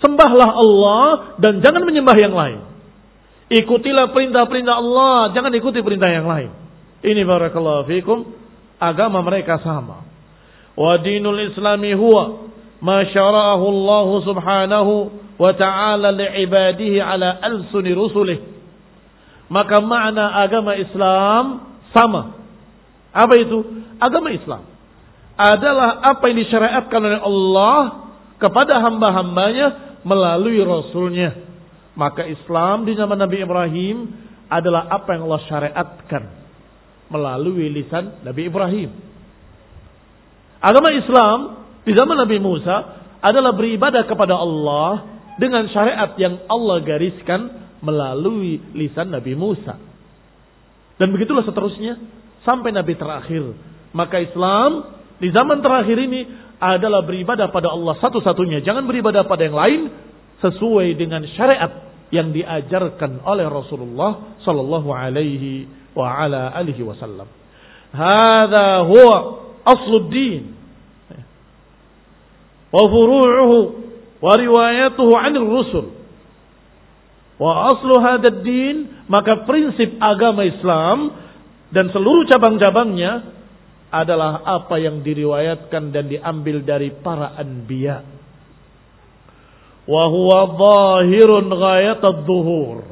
Sembahlah Allah dan jangan menyembah yang lain. Ikutilah perintah-perintah Allah, jangan ikuti perintah yang lain. Ini barakallahu fikum, agama mereka sama. Wa dinul islami huwa ma syara'ahu Allah subhanahu wa ta'ala li'ibadihi ala alsuni rusulih maka makna agama Islam sama. Apa itu? Agama Islam adalah apa yang disyariatkan oleh Allah kepada hamba-hambanya melalui Rasulnya. Maka Islam di zaman Nabi Ibrahim adalah apa yang Allah syariatkan melalui lisan Nabi Ibrahim. Agama Islam di zaman Nabi Musa adalah beribadah kepada Allah dengan syariat yang Allah gariskan melalui lisan Nabi Musa. Dan begitulah seterusnya sampai Nabi terakhir. Maka Islam di zaman terakhir ini adalah beribadah pada Allah satu-satunya. Jangan beribadah pada yang lain sesuai dengan syariat yang diajarkan oleh Rasulullah Sallallahu Alaihi Wasallam. Hada huwa asluddin. Wa furu'uhu wa riwayatuhu 'anil rusul. Wa aslu din, maka prinsip agama Islam dan seluruh cabang-cabangnya adalah apa yang diriwayatkan dan diambil dari para anbiya. Wa huwa zahirun dhuhur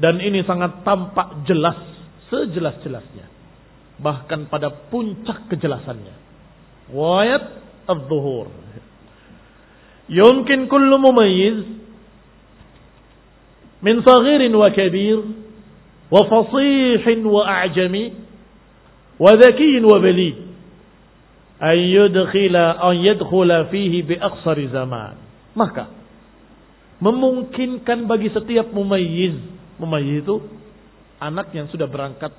Dan ini sangat tampak jelas, sejelas-jelasnya. Bahkan pada puncak kejelasannya. Ghayat adh-dhuhur. Yumkin kullu mumayyiz min saghirin wa kabir wa fasihin wa a'jami wa dhakiyin wa bali an yudkhila an yadkhula fihi bi aqsari zaman. Maka memungkinkan bagi setiap mumayyiz mumayyiz itu anak yang sudah berangkat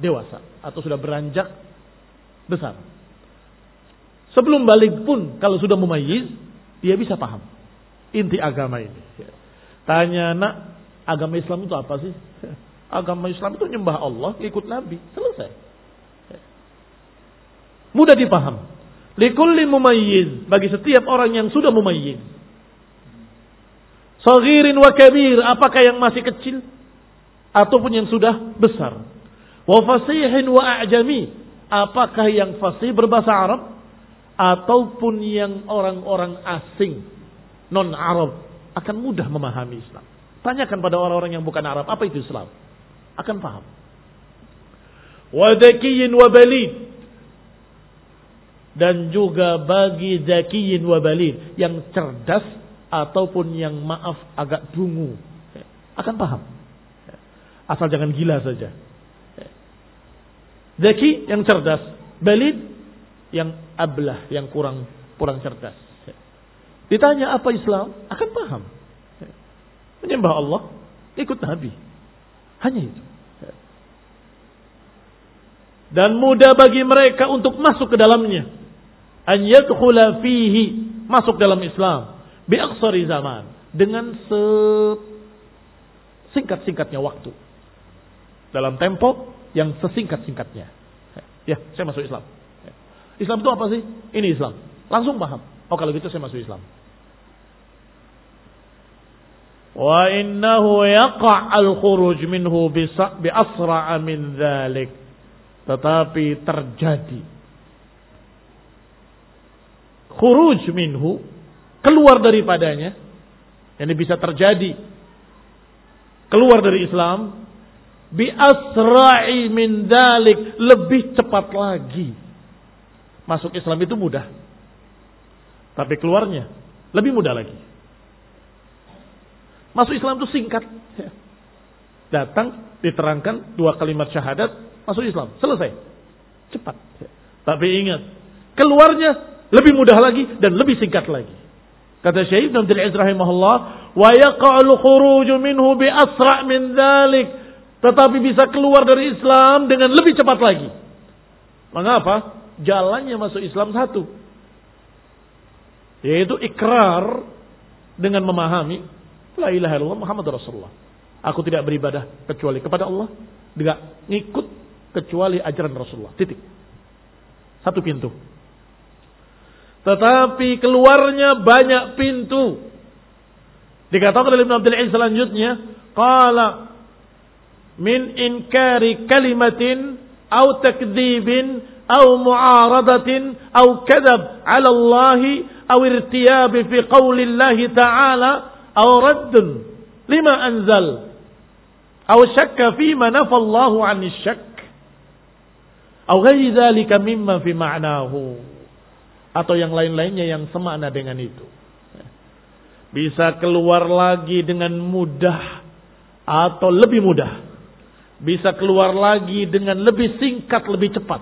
dewasa atau sudah beranjak besar. Sebelum balik pun kalau sudah mumayyiz dia bisa paham inti agama ini. Tanya nak Agama Islam itu apa sih? Agama Islam itu nyembah Allah, ikut Nabi. Selesai. Mudah dipaham. Likulli mumayyiz. Bagi setiap orang yang sudah mumayyiz. Sagirin wa kabir. Apakah yang masih kecil? Ataupun yang sudah besar. Wa fasihin wa a'jami. Apakah yang fasih berbahasa Arab? Ataupun yang orang-orang asing. Non-Arab. Akan mudah memahami Islam. Tanyakan pada orang-orang yang bukan Arab, apa itu Islam? Akan paham. Wadakiyin wabalid. Dan juga bagi zakiyin wabalid. Yang cerdas ataupun yang maaf agak dungu. Akan paham. Asal jangan gila saja. Zaki yang cerdas. Balid yang ablah, yang kurang kurang cerdas. Ditanya apa Islam, akan paham. Menyembah Allah, ikut Nabi. Hanya itu. Dan mudah bagi mereka untuk masuk ke dalamnya. An yadkhula fihi, masuk dalam Islam. Bi zaman. Dengan singkat-singkatnya waktu. Dalam tempo yang sesingkat-singkatnya. Ya, saya masuk Islam. Islam itu apa sih? Ini Islam. Langsung paham. Oh kalau gitu saya masuk Islam. Wa innahu yaqa' al-khuruj minhu bi asra'a min dhalik. Tetapi terjadi. Khuruj minhu keluar daripadanya ini bisa terjadi keluar dari Islam bi asra'i min dhalik lebih cepat lagi. Masuk Islam itu mudah. Tapi keluarnya lebih mudah lagi Masuk Islam itu singkat. Datang, diterangkan dua kalimat syahadat, masuk Islam. Selesai. Cepat. Tapi ingat, keluarnya lebih mudah lagi dan lebih singkat lagi. Kata Syekh Ibn Abdul Aziz rahimahullah, wa yaqa'ul khuruju minhu bi asra' min dhalik. Tetapi bisa keluar dari Islam dengan lebih cepat lagi. Mengapa? Jalannya masuk Islam satu. Yaitu ikrar dengan memahami La ilaha illallah Muhammad Rasulullah. Aku tidak beribadah kecuali kepada Allah. Tidak ngikut kecuali ajaran Rasulullah. Titik. Satu pintu. Tetapi keluarnya banyak pintu. Dikatakan oleh Ibn Abdul Aziz selanjutnya. Qala min inkari kalimatin au takdibin au mu'aradatin au kadab ala Allah au irtiyabi fi qawli Allah ta'ala aw raddun lima anzal. Aw syakka fi ma nafallahu 'anil syak aw ghairi dzalika mimma fi ma'nahu. Atau yang lain-lainnya yang semakna dengan itu. Bisa keluar lagi dengan mudah atau lebih mudah. Bisa keluar lagi dengan lebih singkat lebih cepat.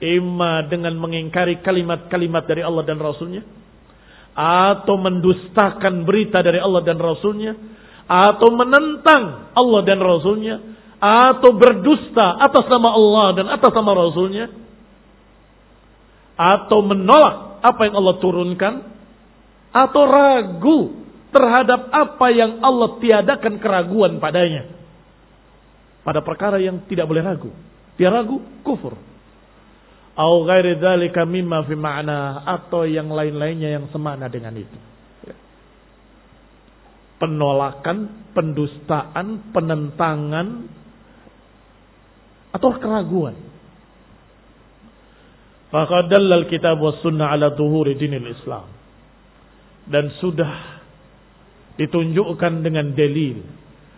Ima dengan mengingkari kalimat-kalimat dari Allah dan Rasulnya atau mendustakan berita dari Allah dan Rasulnya, atau menentang Allah dan Rasulnya, atau berdusta atas nama Allah dan atas nama Rasulnya, atau menolak apa yang Allah turunkan, atau ragu terhadap apa yang Allah tiadakan keraguan padanya. Pada perkara yang tidak boleh ragu. Dia ragu, kufur. Au ghairi dzalika mimma fi ma'na atau yang lain-lainnya yang semakna dengan itu. Penolakan, pendustaan, penentangan atau keraguan. Faqad dallal kitab was sunnah ala dhuhuri dinil Islam. Dan sudah ditunjukkan dengan dalil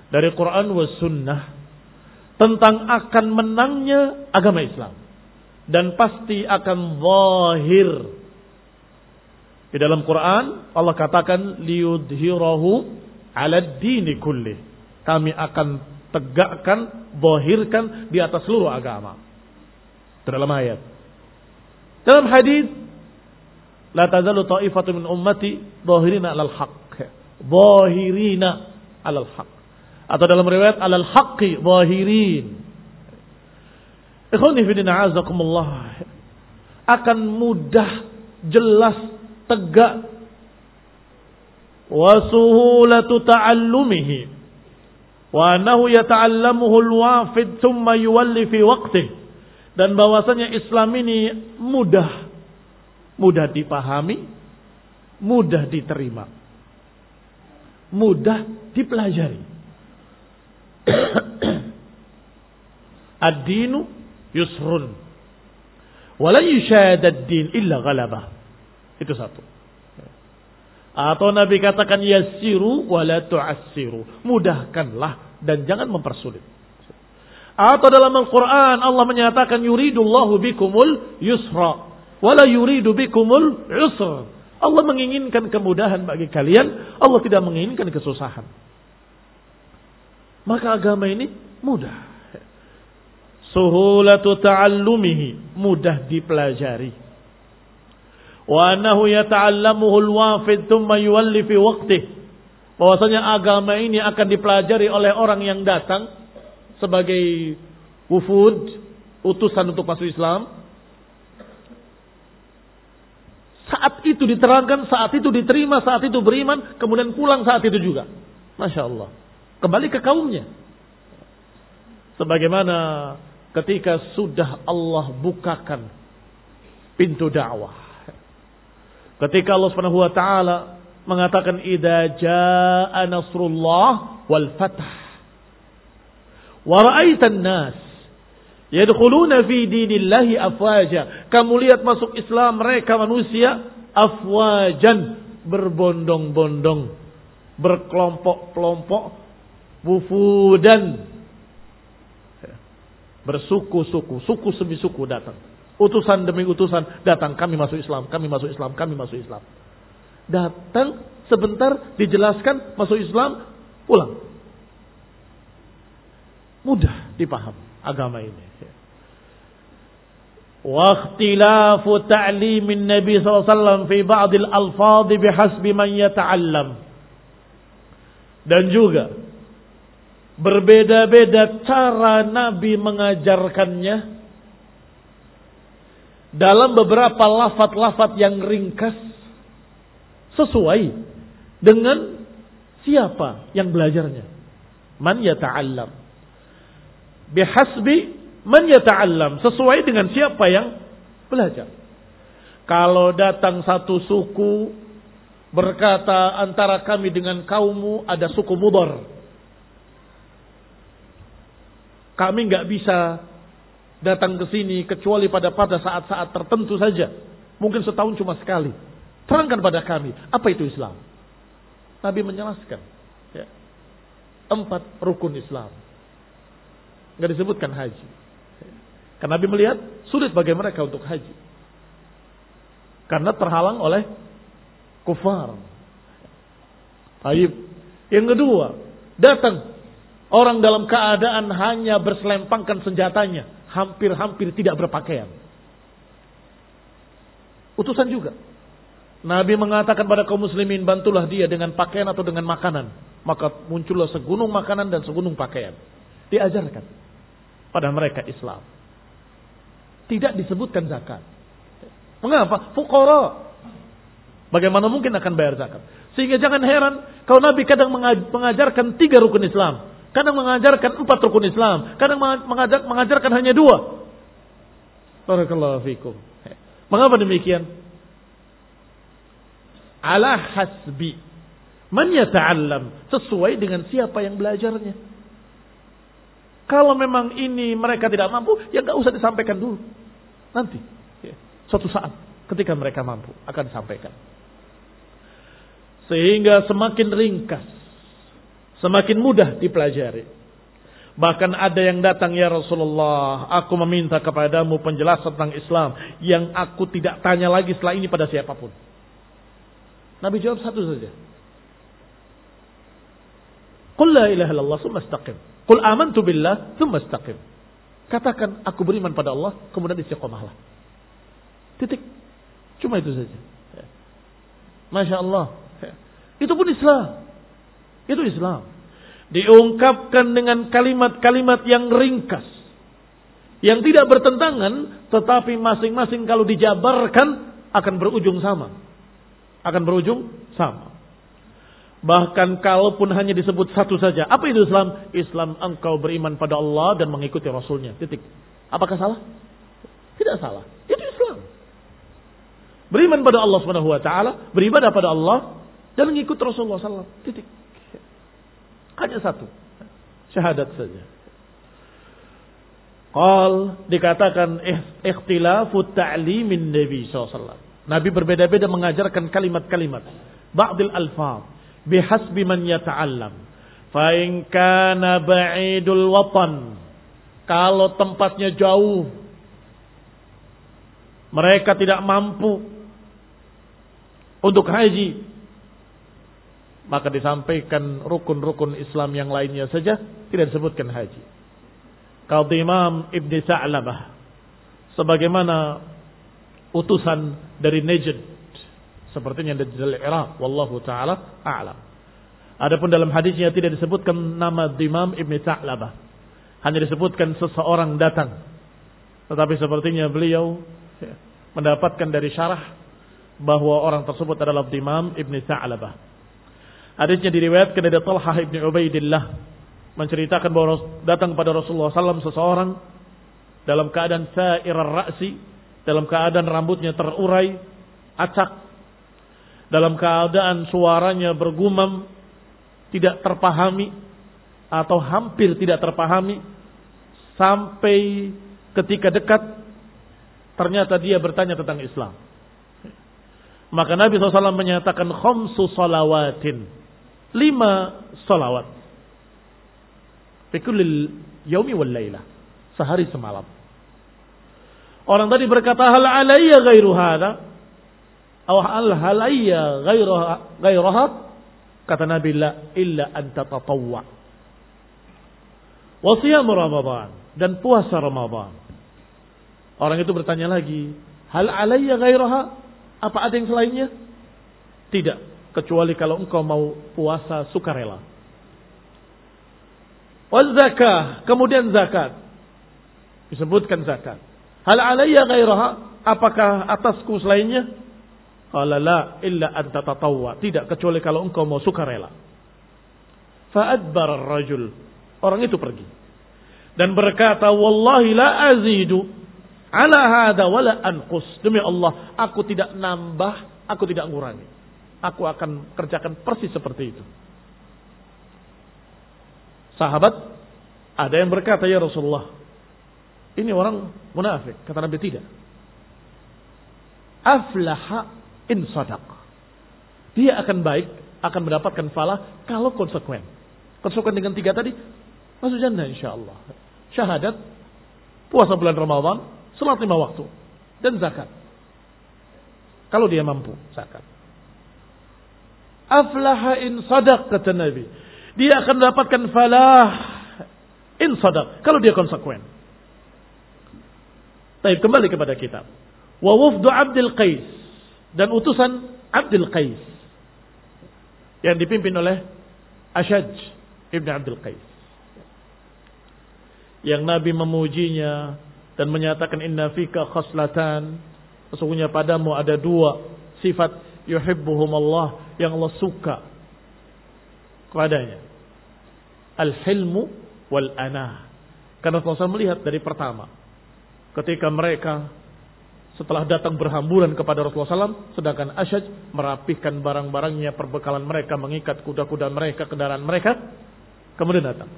dari Quran was sunnah tentang akan menangnya agama Islam dan pasti akan zahir. Di dalam Quran Allah katakan liyudhirahu ala dini kulli. Kami akan tegakkan, zahirkan di atas seluruh agama. Dalam ayat. Dalam hadis la tazalu ta'ifatu min ummati zahirina 'alal haqq. Zahirina 'alal haqq. Atau dalam riwayat 'alal haqqi zahirin akan mudah, jelas, tegak. Wa suhulatu ta'allumihi. Wa annahu yata'allamuhu al-wafid thumma yuwalli fi waqtih. Dan bahwasanya Islam ini mudah. Mudah dipahami. Mudah diterima. Mudah dipelajari. Ad-dinu yusrun. Wala yushadad din illa ghalabah. Itu satu. Atau Nabi katakan yassiru wala tu'assiru. Mudahkanlah dan jangan mempersulit. Atau dalam Al-Quran Allah menyatakan yuridullahu bikumul yusra. Wala yuridu bikumul usra. Allah menginginkan kemudahan bagi kalian. Allah tidak menginginkan kesusahan. Maka agama ini mudah. Suhulatu ta'allumihi. Mudah dipelajari. Wa annahu yata'allamuhu al-wafid thumma yuwalli fi waqtih. Bahwasanya agama ini akan dipelajari oleh orang yang datang sebagai wufud, utusan untuk masuk Islam. Saat itu diterangkan, saat itu diterima, saat itu beriman, kemudian pulang saat itu juga. Masya Allah. Kembali ke kaumnya. Sebagaimana ketika sudah Allah bukakan pintu dakwah. Ketika Allah Subhanahu wa taala mengatakan idza jaa nasrullah wal fath wa ra'aitan nas yadkhuluna fi dinillahi afwaja. Kamu lihat masuk Islam mereka manusia afwajan berbondong-bondong, berkelompok-kelompok, wufudan Bersuku-suku, suku demi suku datang. Utusan demi utusan datang, kami masuk Islam, kami masuk Islam, kami masuk Islam. Datang sebentar dijelaskan masuk Islam, pulang. Mudah dipaham agama ini. واختلاف تعليم النبي صلى الله عليه وسلم في بعض الألفاظ بحسب من يتعلم dan juga Berbeda-beda cara Nabi mengajarkannya. Dalam beberapa lafat-lafat yang ringkas. Sesuai dengan siapa yang belajarnya. Man yata'allam. Bihasbi man yata'allam. Sesuai dengan siapa yang belajar. Kalau datang satu suku berkata antara kami dengan kaummu ada suku mudar Kami nggak bisa datang ke sini kecuali pada pada saat-saat tertentu saja. Mungkin setahun cuma sekali. Terangkan pada kami, apa itu Islam? Nabi menjelaskan. Ya. Empat rukun Islam. Nggak disebutkan haji. Karena Nabi melihat sulit bagi mereka untuk haji. Karena terhalang oleh kufar. Taib. Yang kedua, datang Orang dalam keadaan hanya berselempangkan senjatanya. Hampir-hampir tidak berpakaian. Utusan juga. Nabi mengatakan pada kaum muslimin, bantulah dia dengan pakaian atau dengan makanan. Maka muncullah segunung makanan dan segunung pakaian. Diajarkan pada mereka Islam. Tidak disebutkan zakat. Mengapa? Fukara. Bagaimana mungkin akan bayar zakat? Sehingga jangan heran kalau Nabi kadang mengajarkan tiga rukun Islam. Kadang mengajarkan empat rukun Islam. Kadang mengajar, mengajarkan hanya dua. Barakallahu fikum. Mengapa demikian? Ala hasbi man yata'allam sesuai dengan siapa yang belajarnya. Kalau memang ini mereka tidak mampu, ya nggak usah disampaikan dulu. Nanti, ya, suatu saat ketika mereka mampu akan disampaikan. Sehingga semakin ringkas, semakin mudah dipelajari. Bahkan ada yang datang ya Rasulullah, aku meminta kepadamu penjelasan tentang Islam yang aku tidak tanya lagi setelah ini pada siapa pun. Nabi jawab satu saja. Qul la ilaha illallah thumma istaqim. Qul amantu billah thumma istaqim. Katakan aku beriman pada Allah, kemudian istiqomahlah. Titik. Cuma itu saja. Masya Allah. Itu pun Islam. Itu Islam. Diungkapkan dengan kalimat-kalimat yang ringkas. Yang tidak bertentangan tetapi masing-masing kalau dijabarkan akan berujung sama. Akan berujung sama. Bahkan kalaupun hanya disebut satu saja apa itu Islam? Islam engkau beriman pada Allah dan mengikuti Rasulnya. Titik. Apakah salah? Tidak salah. Itu Islam. Beriman pada Allah Taala beribadah pada Allah dan mengikuti Rasulullah SAW titik hanya satu. Syahadat saja. Qal dikatakan ikhtilafu ta'limin Nabi SAW. Nabi berbeda-beda mengajarkan kalimat-kalimat. Ba'dil alfaz. Bihasbi man yata'allam. Fa'in kana ba'idul watan. Kalau tempatnya jauh. Mereka tidak mampu. Untuk haji maka disampaikan rukun-rukun Islam yang lainnya saja tidak disebutkan haji. Kalau Imam Ibn Sa'labah sebagaimana utusan dari Najd sepertinya dari Iraq wallahu taala a'lam. Adapun dalam hadisnya tidak disebutkan nama Imam Ibn Sa'labah. Hanya disebutkan seseorang datang. Tetapi sepertinya beliau ya, mendapatkan dari syarah bahwa orang tersebut adalah Imam Ibn Sa'labah. Hadisnya diriwayatkan dari Talha ibn Ubaidillah menceritakan bahwa datang kepada Rasulullah SAW seseorang dalam keadaan sa'ir ra'si, dalam keadaan rambutnya terurai, acak, dalam keadaan suaranya bergumam, tidak terpahami atau hampir tidak terpahami sampai ketika dekat ternyata dia bertanya tentang Islam. Maka Nabi SAW menyatakan khamsu salawatin lima salawat. Fikulil yaumi wal layla. Sehari semalam. Orang tadi berkata hal alayya ghairu hadha. Atau hal halayya ghairuha. Kata Nabi la illa an tatatawwa. Wasiyam Ramadan. Dan puasa Ramadan. Orang itu bertanya lagi. Hal alayya ghairuha. Apa ada yang selainnya? Tidak kecuali kalau engkau mau puasa sukarela. Wal zakah, kemudian zakat. Disebutkan zakat. Hal alayya ghairaha? Apakah atasku selainnya? Qala la illa anta. Tidak kecuali kalau engkau mau sukarela. Fa'adbar rajul. Orang itu pergi. Dan berkata, Wallahi la azidu ala hada wala anqus. Demi Allah, aku tidak nambah, aku tidak ngurangi aku akan kerjakan persis seperti itu. Sahabat, ada yang berkata, ya Rasulullah, ini orang munafik. Kata Nabi tidak. Aflaha in sadaq. Dia akan baik, akan mendapatkan falah kalau konsekuen. Konsekuen dengan tiga tadi, masuk jannah insya Allah. Syahadat, puasa bulan Ramadan, salat lima waktu, dan zakat. Kalau dia mampu, zakat. Aflaha in sadaq kata Nabi. Dia akan mendapatkan falah in sadaq kalau dia konsekuen. Baik, kembali kepada kitab. Wa wufdu Abdul Qais dan utusan Abdul Qais yang dipimpin oleh Ashaj Ibn Abdul Qais. Yang Nabi memujinya dan menyatakan inna fika khaslatan. Sesungguhnya padamu ada dua sifat yuhibbuhum Allah yang Allah suka kepadanya. Al-hilmu wal anah. Karena Rasulullah melihat dari pertama. ketika mereka setelah datang berhamburan kepada Rasulullah SAW, sedangkan Asyaj merapihkan barang-barangnya, perbekalan mereka, mengikat kuda-kuda mereka, kendaraan mereka, kemudian datang.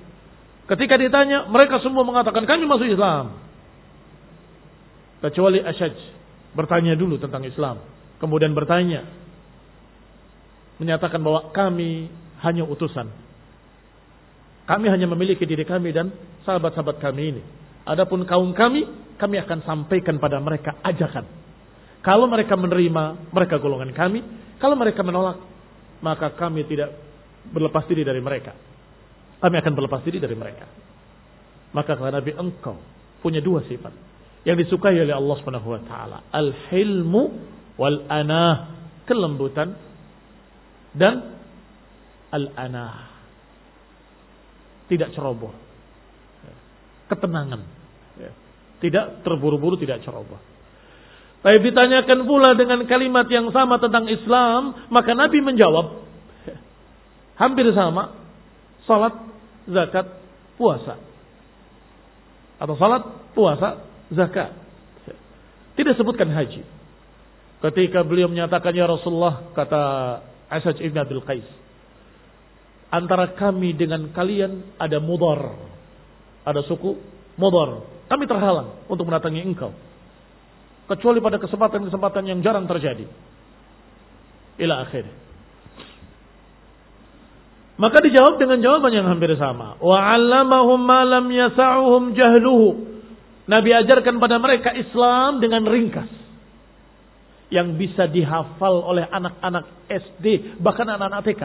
Ketika ditanya, mereka semua mengatakan kami masuk Islam. Kecuali Asyaj bertanya dulu tentang Islam, kemudian bertanya, menyatakan bahwa kami hanya utusan. Kami hanya memiliki diri kami dan sahabat-sahabat kami ini. Adapun kaum kami, kami akan sampaikan pada mereka ajakan. Kalau mereka menerima, mereka golongan kami. Kalau mereka menolak, maka kami tidak berlepas diri dari mereka. Kami akan berlepas diri dari mereka. Maka kata Nabi engkau punya dua sifat yang disukai oleh Allah Subhanahu wa taala, al-hilmu wal anah, kelembutan dan al-anah. Tidak ceroboh. Ketenangan. Tidak terburu-buru, tidak ceroboh. Tapi ditanyakan pula dengan kalimat yang sama tentang Islam, maka Nabi menjawab hampir sama, salat, zakat, puasa. Atau salat, puasa, zakat. Tidak sebutkan haji. Ketika beliau menyatakan ya Rasulullah kata Asaj ibn Abdul Qais. Antara kami dengan kalian ada mudar. Ada suku mudar. Kami terhalang untuk mendatangi engkau. Kecuali pada kesempatan-kesempatan yang jarang terjadi. Ila akhir. Maka dijawab dengan jawaban yang hampir sama. Wa 'allamahum ma lam yasa'uhum jahluhu. Nabi ajarkan pada mereka Islam dengan ringkas. Yang bisa dihafal oleh anak-anak SD, bahkan anak-anak TK.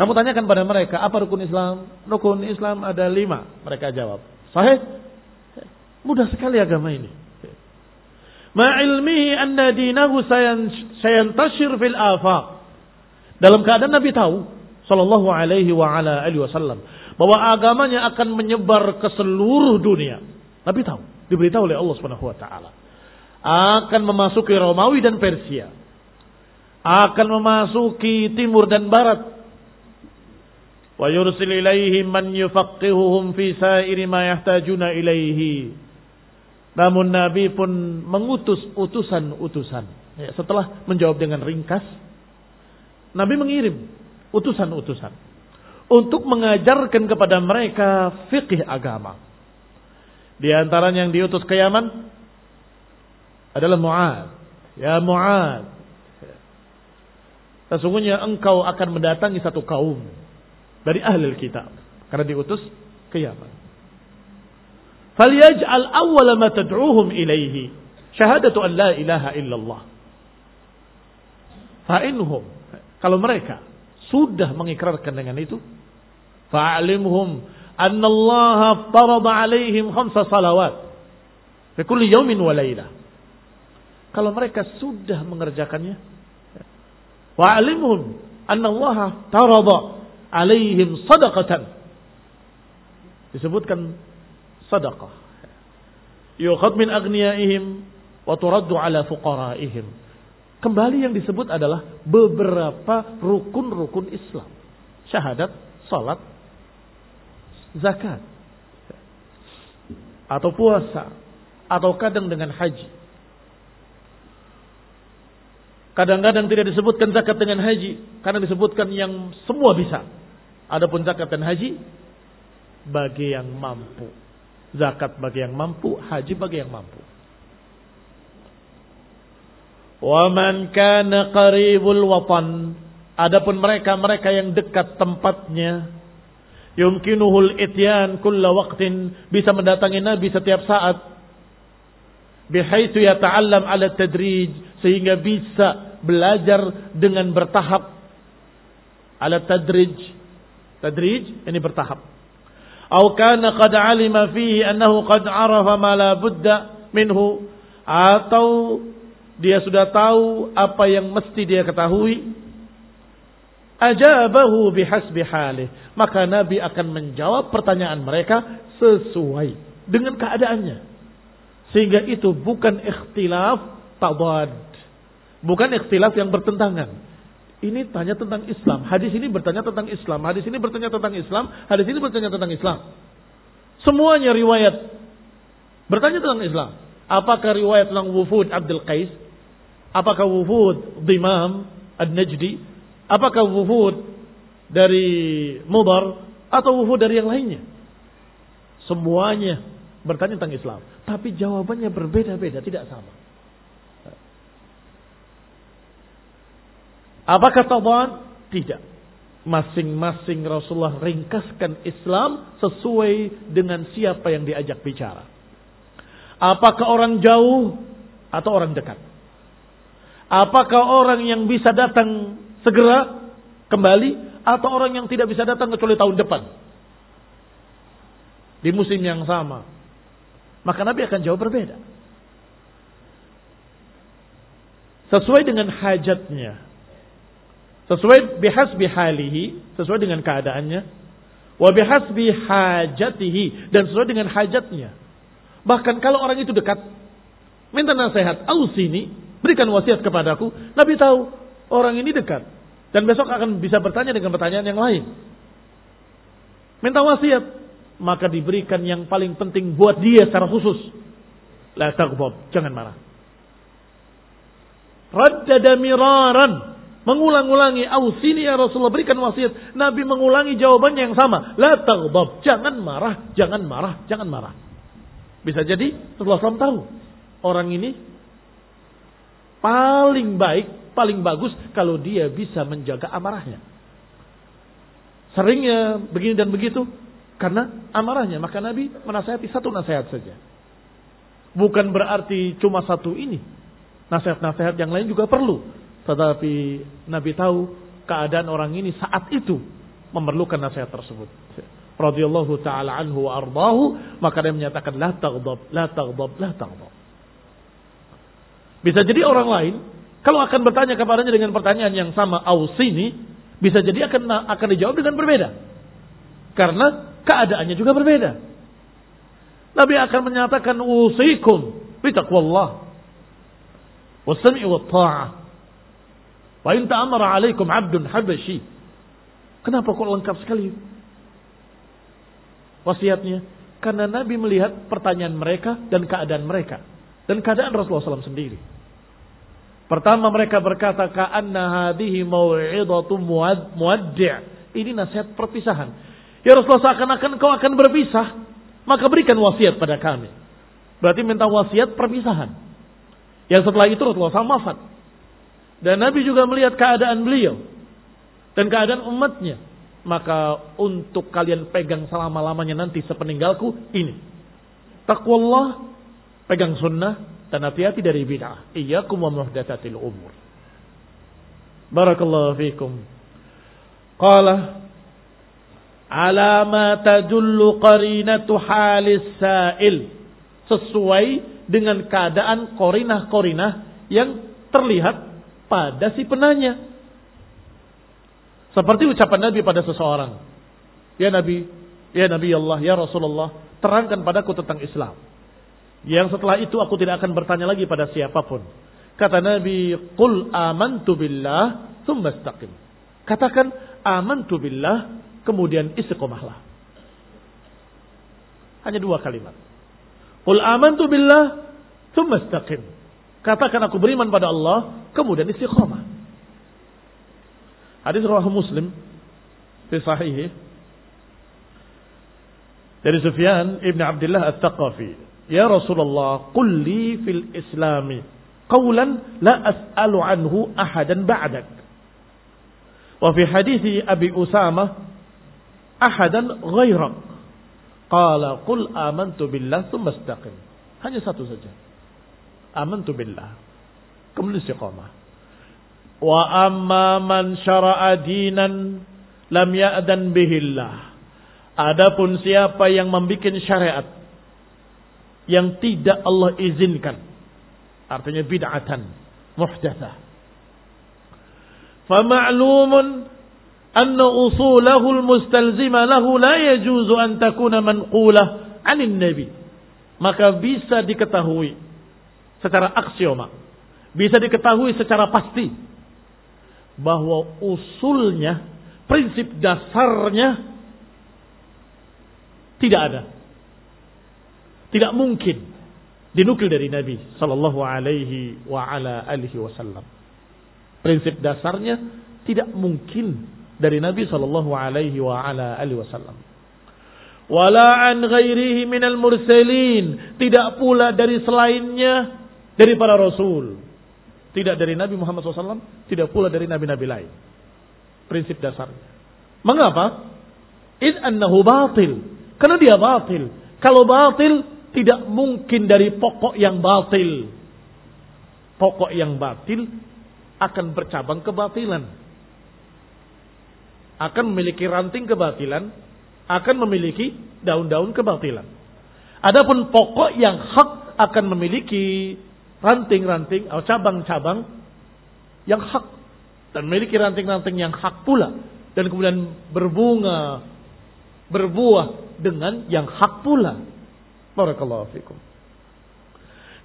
Kamu tanyakan pada mereka, apa rukun Islam? Rukun Islam ada lima. Mereka jawab. Sahih? Mudah sekali agama ini. Ma'ilmihi anna dinahu sayantashir fil afaq. Dalam keadaan Nabi tahu, Sallallahu alaihi wa ala alihi wasallam. Bahwa agamanya akan menyebar ke seluruh dunia. Nabi tahu. Diberitahu oleh Allah subhanahu wa ta'ala. Akan memasuki Romawi dan Persia. Akan memasuki timur dan barat wa yursil ilaihim man yufaqihuhum fi sairi ma yahtajuna ilaihi. Namun Nabi pun mengutus utusan-utusan. Ya, setelah menjawab dengan ringkas, Nabi mengirim utusan-utusan untuk mengajarkan kepada mereka fikih agama. Di antara yang diutus ke Yaman adalah Mu'ad. Ya Mu'ad. Sesungguhnya engkau akan mendatangi satu kaum dari ahli kitab karena diutus ke Yaman. Falyaj'al awwala ma tad'uhum ilaihi syahadatu an la ilaha illallah. Fa'inhum kalau mereka sudah mengikrarkan dengan itu fa'alimhum anna Allah farada alaihim khamsa salawat fi kulli yawmin wa laylah. Kalau mereka sudah mengerjakannya wa'alimhum anna Allah tarada alaihim sadaqatan. Disebutkan sadaqah. Yukhad min agniyaihim wa turaddu ala fuqaraihim. Kembali yang disebut adalah beberapa rukun-rukun Islam. Syahadat, salat, zakat. Atau puasa. Atau kadang dengan haji. Kadang-kadang tidak disebutkan zakat dengan haji. Karena disebutkan yang semua bisa. Adapun zakat dan haji bagi yang mampu. Zakat bagi yang mampu, haji bagi yang mampu. Wa man kana qaribul watan. Adapun mereka-mereka yang dekat tempatnya, yumkinuhul ityan kulla waqtin bisa mendatangi Nabi setiap saat. Bihaitsu yata'allam ala tadrij sehingga bisa belajar dengan bertahap. Ala tadrij. Tadrij ini bertahap. Atau kana qad alima fihi annahu qad arafa ma la budda minhu. Atau dia sudah tahu apa yang mesti dia ketahui. Ajabahu bihasbi halih maka nabi akan menjawab pertanyaan mereka sesuai dengan keadaannya. Sehingga itu bukan ikhtilaf tabad bukan ikhtilaf yang bertentangan ini tanya tentang Islam. Hadis ini bertanya tentang Islam. Hadis ini bertanya tentang Islam. Hadis ini bertanya tentang Islam. Semuanya riwayat Bertanya tentang Islam. Apakah riwayat tentang wufud Abdul Qais? Apakah wufud Dimam Ad-Najdi? Apakah wufud dari Mudar? Atau wufud dari yang lainnya? Semuanya bertanya tentang Islam. Tapi jawabannya berbeda-beda, tidak sama. Apakah taban? Tidak. Masing-masing Rasulullah ringkaskan Islam sesuai dengan siapa yang diajak bicara. Apakah orang jauh atau orang dekat? Apakah orang yang bisa datang segera kembali atau orang yang tidak bisa datang kecuali tahun depan? Di musim yang sama. Maka Nabi akan jawab berbeda. Sesuai dengan hajatnya sesuai bihasbi halihi, sesuai dengan keadaannya, wa bihasbi hajatihi dan sesuai dengan hajatnya. Bahkan kalau orang itu dekat, minta nasihat, ausini, berikan wasiat kepadaku, Nabi tahu orang ini dekat dan besok akan bisa bertanya dengan pertanyaan yang lain. Minta wasiat, maka diberikan yang paling penting buat dia secara khusus. La jangan marah. Raddada miraran, mengulang-ulangi ausini ya Rasulullah berikan wasiat. Nabi mengulangi jawabannya yang sama. La taghdab. Jangan marah jangan marah jangan marah. Bisa jadi Rasulullah SAW tahu. Orang ini paling baik paling bagus kalau dia bisa menjaga amarahnya. Seringnya begini dan begitu karena amarahnya. Maka Nabi menasihati satu nasihat saja. Bukan berarti cuma satu ini. Nasihat-nasihat yang lain juga perlu tetapi Nabi tahu keadaan orang ini saat itu memerlukan nasihat tersebut. Radhiyallahu taala anhu wa maka dia menyatakan la taghdab, la taghdab, la taghdab. Bisa jadi orang lain kalau akan bertanya kepadanya dengan pertanyaan yang sama ausini, bisa jadi akan akan dijawab dengan berbeda. Karena keadaannya juga berbeda. Nabi akan menyatakan usikum bitaqwallah wasami wa ta'ah Wa in ta'amara alaikum 'abdun habasyi. Kenapa kok lengkap sekali wasiatnya? Karena Nabi melihat pertanyaan mereka dan keadaan mereka dan keadaan Rasulullah SAW sendiri. Pertama mereka berkata ka'anna hadhihi mau'idatu muaddi'. Ini nasihat perpisahan. Ya Rasulullah seakan-akan kau akan berpisah, maka berikan wasiat pada kami. Berarti minta wasiat perpisahan. Yang setelah itu Rasulullah SAW wafat. Dan Nabi juga melihat keadaan beliau dan keadaan umatnya. Maka untuk kalian pegang selama-lamanya nanti sepeninggalku ini. Taqwallah, pegang sunnah dan hati-hati dari bid'ah. Iyyakum wa muhdatsatil umur. Barakallahu fiikum. Qala ala ma tadullu qarinatu halis sa'il sesuai dengan keadaan korinah-korinah yang terlihat pada si penanya. Seperti ucapan Nabi pada seseorang. Ya Nabi, ya Nabi Allah, ya Rasulullah, terangkan padaku tentang Islam. Yang setelah itu aku tidak akan bertanya lagi pada siapa pun. Kata Nabi, Qul amantu billah, thumma istaqim. Katakan, amantu billah, kemudian istiqomahlah. Hanya dua kalimat. Qul amantu billah, thumma istaqim. Katakan aku beriman pada Allah, kemudian istiqomah. Hadis riwayat Muslim di sahih dari Sufyan Ibn Abdullah At-Taqafi. Ya Rasulullah, qul li fil Islami qawlan la as'alu anhu ahadan ba'dak. Wa fi hadis Abi Usama ahadan ghairak. Qala qul amantu billah thumma istaqim. Hanya satu saja amantu billah. Kemudian istiqamah. Wa amma man syara'a dinan lam ya'dan bihillah. Adapun siapa yang membuat syariat yang tidak Allah izinkan. Artinya bid'atan, muhdatsah. Fama'lumun anna usulahu al-mustalzima lahu la yajuzu an takuna manqulah 'anil nabi. Maka bisa diketahui secara aksioma. Bisa diketahui secara pasti bahwa usulnya, prinsip dasarnya tidak ada. Tidak mungkin dinukil dari Nabi sallallahu alaihi wa ala alihi wasallam. Prinsip dasarnya tidak mungkin dari Nabi sallallahu alaihi wa ala alihi wasallam. Wala an ghairihi minal mursalin, tidak pula dari selainnya dari para rasul. Tidak dari Nabi Muhammad SAW, tidak pula dari nabi-nabi lain. Prinsip dasarnya. Mengapa? Id annahu batil. Karena dia batil. Kalau batil, tidak mungkin dari pokok yang batil. Pokok yang batil akan bercabang kebatilan. Akan memiliki ranting kebatilan, akan memiliki daun-daun kebatilan. Adapun pokok yang hak akan memiliki ranting-ranting atau cabang-cabang yang hak dan memiliki ranting-ranting yang hak pula dan kemudian berbunga berbuah dengan yang hak pula. Barakallahu fikum.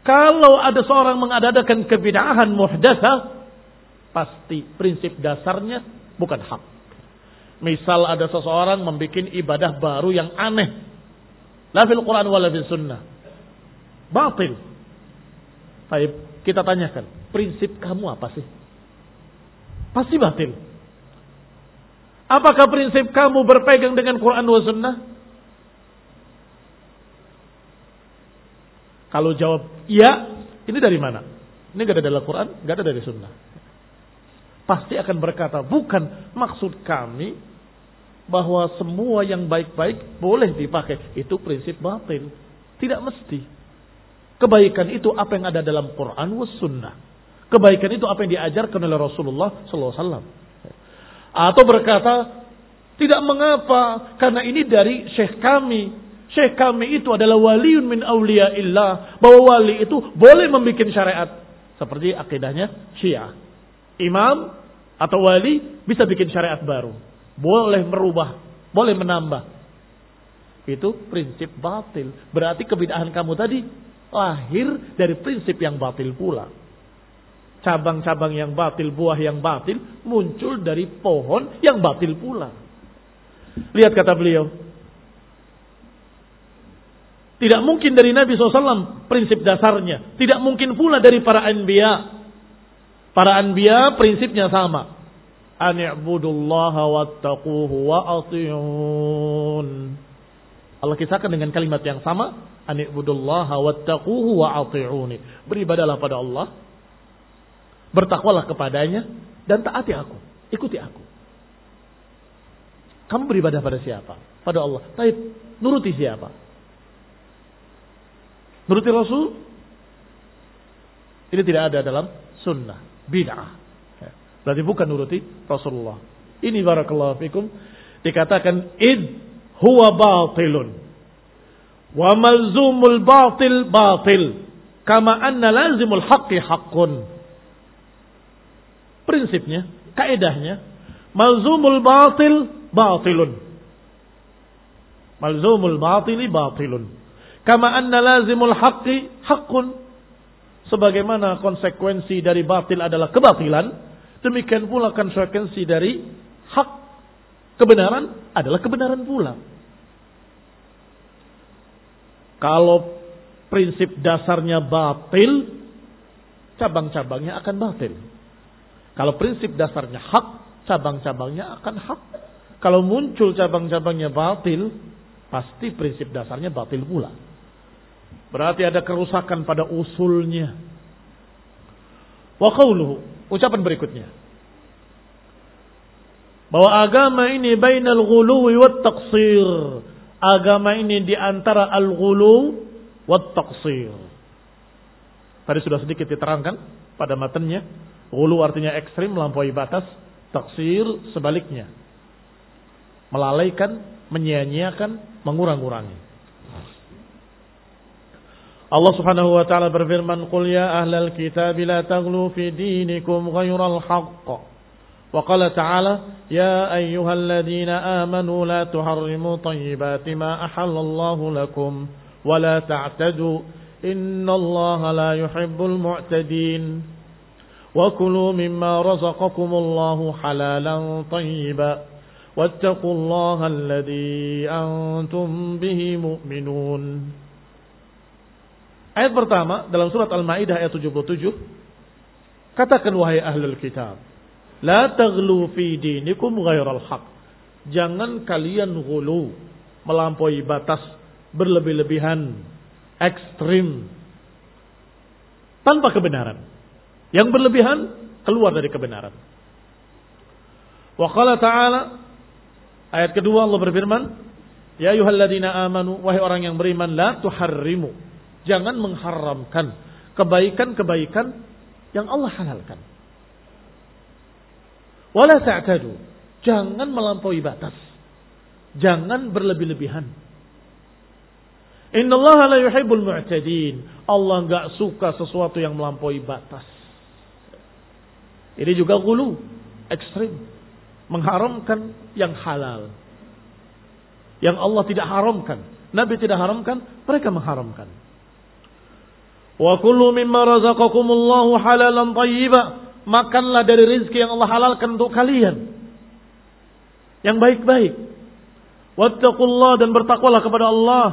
Kalau ada seorang mengadakan kebid'ahan muhdasa, pasti prinsip dasarnya bukan hak. Misal ada seseorang membuat ibadah baru yang aneh. La fil Quran wala fil sunnah. Batil. Baik, kita tanyakan, prinsip kamu apa sih? Pasti batil. Apakah prinsip kamu berpegang dengan Quran wa sunnah? Kalau jawab iya, ini dari mana? Ini gak ada dalam Quran, gak ada dari sunnah. Pasti akan berkata, bukan maksud kami bahwa semua yang baik-baik boleh dipakai. Itu prinsip batin. Tidak mesti. Kebaikan itu apa yang ada dalam Quran was sunnah. Kebaikan itu apa yang diajarkan oleh Rasulullah SAW. Atau berkata, tidak mengapa, karena ini dari syekh kami, Syekh kami itu adalah waliun min illah. Bahwa wali itu boleh membuat syariat. Seperti akidahnya Syiah. Imam atau wali bisa bikin syariat baru. Boleh merubah. Boleh menambah. Itu prinsip batil. Berarti kebidahan kamu tadi lahir dari prinsip yang batil pula. Cabang-cabang yang batil, buah yang batil muncul dari pohon yang batil pula. Lihat kata beliau, tidak mungkin dari Nabi SAW prinsip dasarnya. Tidak mungkin pula dari para anbiya. Para anbiya prinsipnya sama. Ani'budullaha wattaquhu wa ati'un. Allah kisahkan dengan kalimat yang sama. Ani'budullaha wattaquhu wa ati'uni. Beribadalah pada Allah. Bertakwalah kepadanya. Dan taati aku. Ikuti aku. Kamu beribadah pada siapa? Pada Allah. Tapi nuruti siapa? Nuruti Rasul ini tidak ada dalam sunnah, bid'ah. Ya. Berarti bukan nuruti Rasulullah. Ini barakallahu fikum dikatakan id huwa batilun wa malzumul batil batil kama anna lazimul haqqi haqqun. Prinsipnya, kaidahnya, malzumul batil batilun. Malzumul batili batilun. Kama anna lazimul haqqi haqqun. Sebagaimana konsekuensi dari batil adalah kebatilan, demikian pula konsekuensi dari hak kebenaran adalah kebenaran pula. Kalau prinsip dasarnya batil, cabang-cabangnya akan batil. Kalau prinsip dasarnya hak, cabang-cabangnya akan hak. Kalau muncul cabang-cabangnya batil, pasti prinsip dasarnya batil pula. Berarti ada kerusakan pada usulnya. Wa qawluhu, ucapan berikutnya. Bahwa agama ini bainal ghuluwi wat taqsir. Agama ini di antara al-ghulu wat taqsir. Tadi sudah sedikit diterangkan pada matanya. Ghulu artinya ekstrim, melampaui batas. Taksir sebaliknya. Melalaikan, menyia-nyiakan, mengurang-urangi. Allah Subhanahu wa taala berfirman, "Qul ya ahlal kitab la taghlu fi dinikum ghairal haqq." وقال تعالى يا أيها الذين آمنوا لا تحرموا طيبات ما أحل الله لكم ولا تعتدوا إن الله لا يحب المعتدين. وكلوا مما رزقكم الله حلالا طيبا واتقوا الله الذي أنتم به مؤمنون. Ayat pertama dalam surat Al-Maidah ayat 77 Katakan wahai ahlul kitab la taghlu fi dinikum ghairal haq jangan kalian ghulu melampaui batas berlebih-lebihan ekstrim tanpa kebenaran. Yang berlebihan keluar dari kebenaran. Wa qala ta'ala ayat kedua Allah berfirman ya ayyuhalladzina amanu wahai orang yang beriman la tuharrimu. Jangan mengharamkan kebaikan-kebaikan yang Allah halalkan. Wala ta'tadu. Jangan melampaui batas. Jangan berlebih-lebihan. Allah la yuhibbul mu'tadin. Allah enggak suka sesuatu yang melampaui batas. Ini juga gulu, ekstrim. Mengharamkan yang halal. Yang Allah tidak haramkan. Nabi tidak haramkan, mereka mengharamkan. Wa kullu mimma razaqakumullahu halalan thayyiba. Makanlah dari rizki yang Allah halalkan untuk kalian. Yang baik-baik. Wattaqullah dan bertakwalah kepada Allah.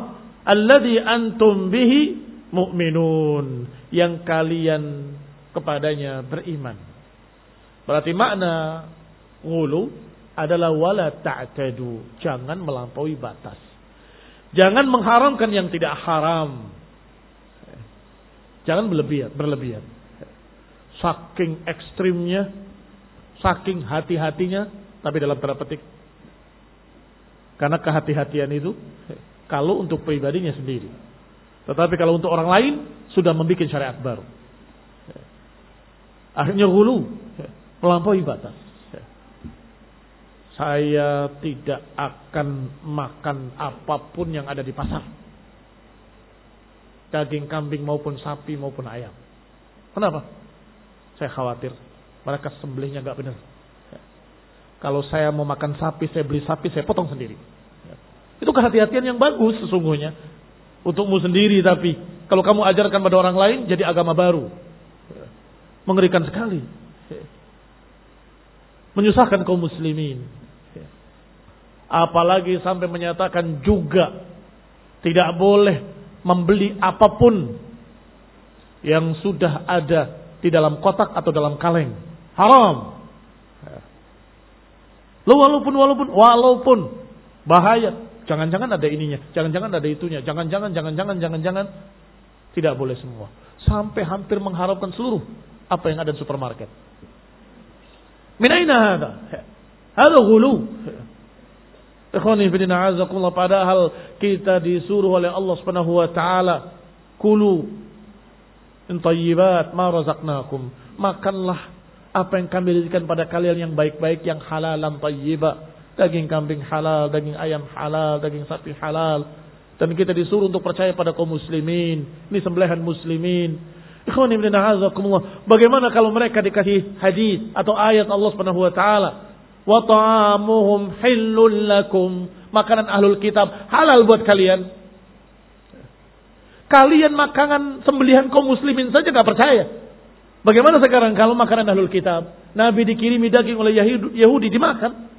Alladhi antum bihi mu'minun. Yang kalian kepadanya beriman. Berarti makna ngulu adalah wala ta'tadu. Jangan melampaui batas. Jangan mengharamkan yang tidak haram. Jangan berlebihan, berlebihan. Saking ekstrimnya, saking hati-hatinya, tapi dalam tanda petik. Karena kehati-hatian itu kalau untuk pribadinya sendiri. Tetapi kalau untuk orang lain sudah membuat syariat baru. Akhirnya hulu, melampaui batas. Saya tidak akan makan apa pun yang ada di pasar daging kambing maupun sapi maupun ayam. Kenapa? Saya khawatir mereka sembelihnya nggak benar. Kalau saya mau makan sapi, saya beli sapi, saya potong sendiri. Itu kehati-hatian yang bagus sesungguhnya. Untukmu sendiri tapi kalau kamu ajarkan pada orang lain jadi agama baru. Mengerikan sekali. Menyusahkan kaum muslimin. Apalagi sampai menyatakan juga tidak boleh membeli apa pun yang sudah ada di dalam kotak atau dalam kaleng. Haram. Lo walaupun walaupun walaupun bahaya, jangan-jangan ada ininya, jangan-jangan ada itunya, jangan-jangan jangan-jangan jangan-jangan tidak boleh semua. Sampai hampir mengharapkan seluruh apa yang ada di supermarket. Min aina hada? Hada ghulu. Ikhwani padahal kita disuruh oleh Allah Subhanahu wa taala kulu in tayyibat ma razaqnakum. Makanlah apa yang kami berikan pada kalian yang baik-baik yang halalan tayyiba. Daging kambing halal daging ayam halal daging sapi halal. Dan kita disuruh untuk percaya pada kaum muslimin. Ini sembelihan muslimin. Bagaimana kalau mereka dikasih hadis atau ayat Allah Subhanahu wa taala? Wa ta'amuhum hillul lakum. Makanan ahlul kitab halal buat kalian. Kalian makanan sembelihan kaum muslimin saja nggak percaya. Bagaimana sekarang kalau makanan ahlul kitab? Nabi dikirimi daging oleh Yahudi dimakan.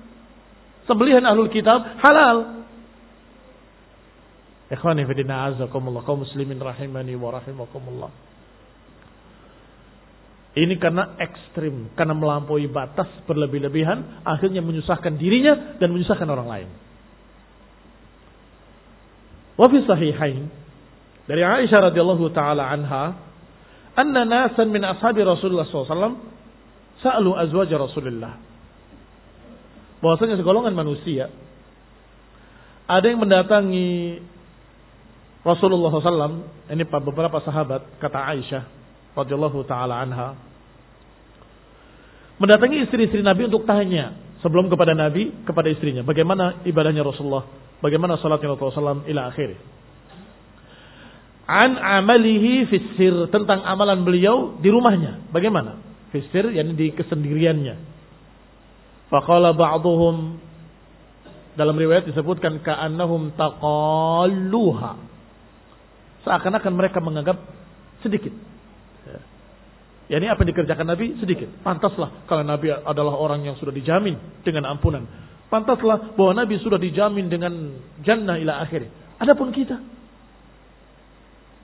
Sembelihan ahlul kitab halal. Ikhwani fidina azakumullah kaum muslimin rahimani wa rahimakumullah. Ini karena ekstrim, karena melampaui batas berlebih-lebihan, akhirnya menyusahkan dirinya dan menyusahkan orang lain. Wafi sahihain dari Aisyah radhiyallahu taala anha, anna nasan min ashabi Rasulullah SAW sa'alu azwaj Rasulullah. Bahwasanya segolongan manusia ada yang mendatangi Rasulullah SAW, ini beberapa sahabat, kata Aisyah, radhiyallahu taala anha mendatangi istri-istri Nabi untuk tanya sebelum kepada Nabi kepada istrinya bagaimana ibadahnya Rasulullah bagaimana salatnya Rasulullah SAW ila akhir an amalihi fisir. Tentang amalan beliau di rumahnya. Bagaimana? Fisir yakni di kesendiriannya. Faqala ba'dhum dalam riwayat disebutkan ka'annahum taqalluha. Seakan-akan mereka menganggap sedikit. Ya. Ini apa yang dikerjakan Nabi? Sedikit. Pantaslah. Kalau Nabi adalah orang yang sudah dijamin dengan ampunan. Pantaslah bahwa Nabi sudah dijamin dengan jannah ila akhir. Adapun kita.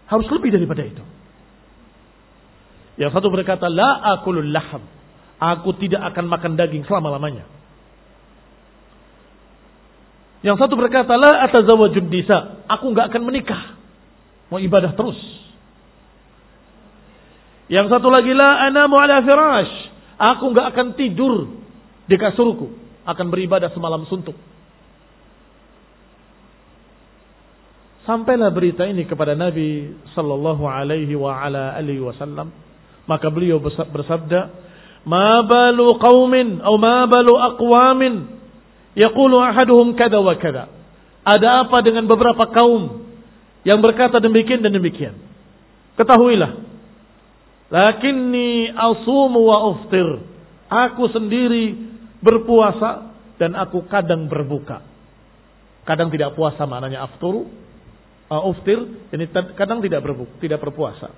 Harus lebih daripada itu. Yang satu berkata, La akulul laham. Aku tidak akan makan daging selama-lamanya. Yang satu berkata, La atazawajun nisa. Aku nggak akan menikah. Mau ibadah terus. Yang satu lagi, La anamu ala firash. Aku nggak akan tidur di kasurku. Akan beribadah semalam suntuk. Sampailah berita ini kepada Nabi sallallahu alaihi wa ala alihi wasallam. Maka beliau bersabda, "Ma balu qaumin atau ma balu aqwamin yaqulu ahaduhum kada wa kada." Ada apa dengan beberapa kaum yang berkata demikian dan demikian? Ketahuilah, lakinni asumu wa uftir. Aku sendiri berpuasa dan aku kadang berbuka. Kadang tidak puasa maknanya afturu, uh, uftir, ini kadang tidak berbuka, tidak berpuasa.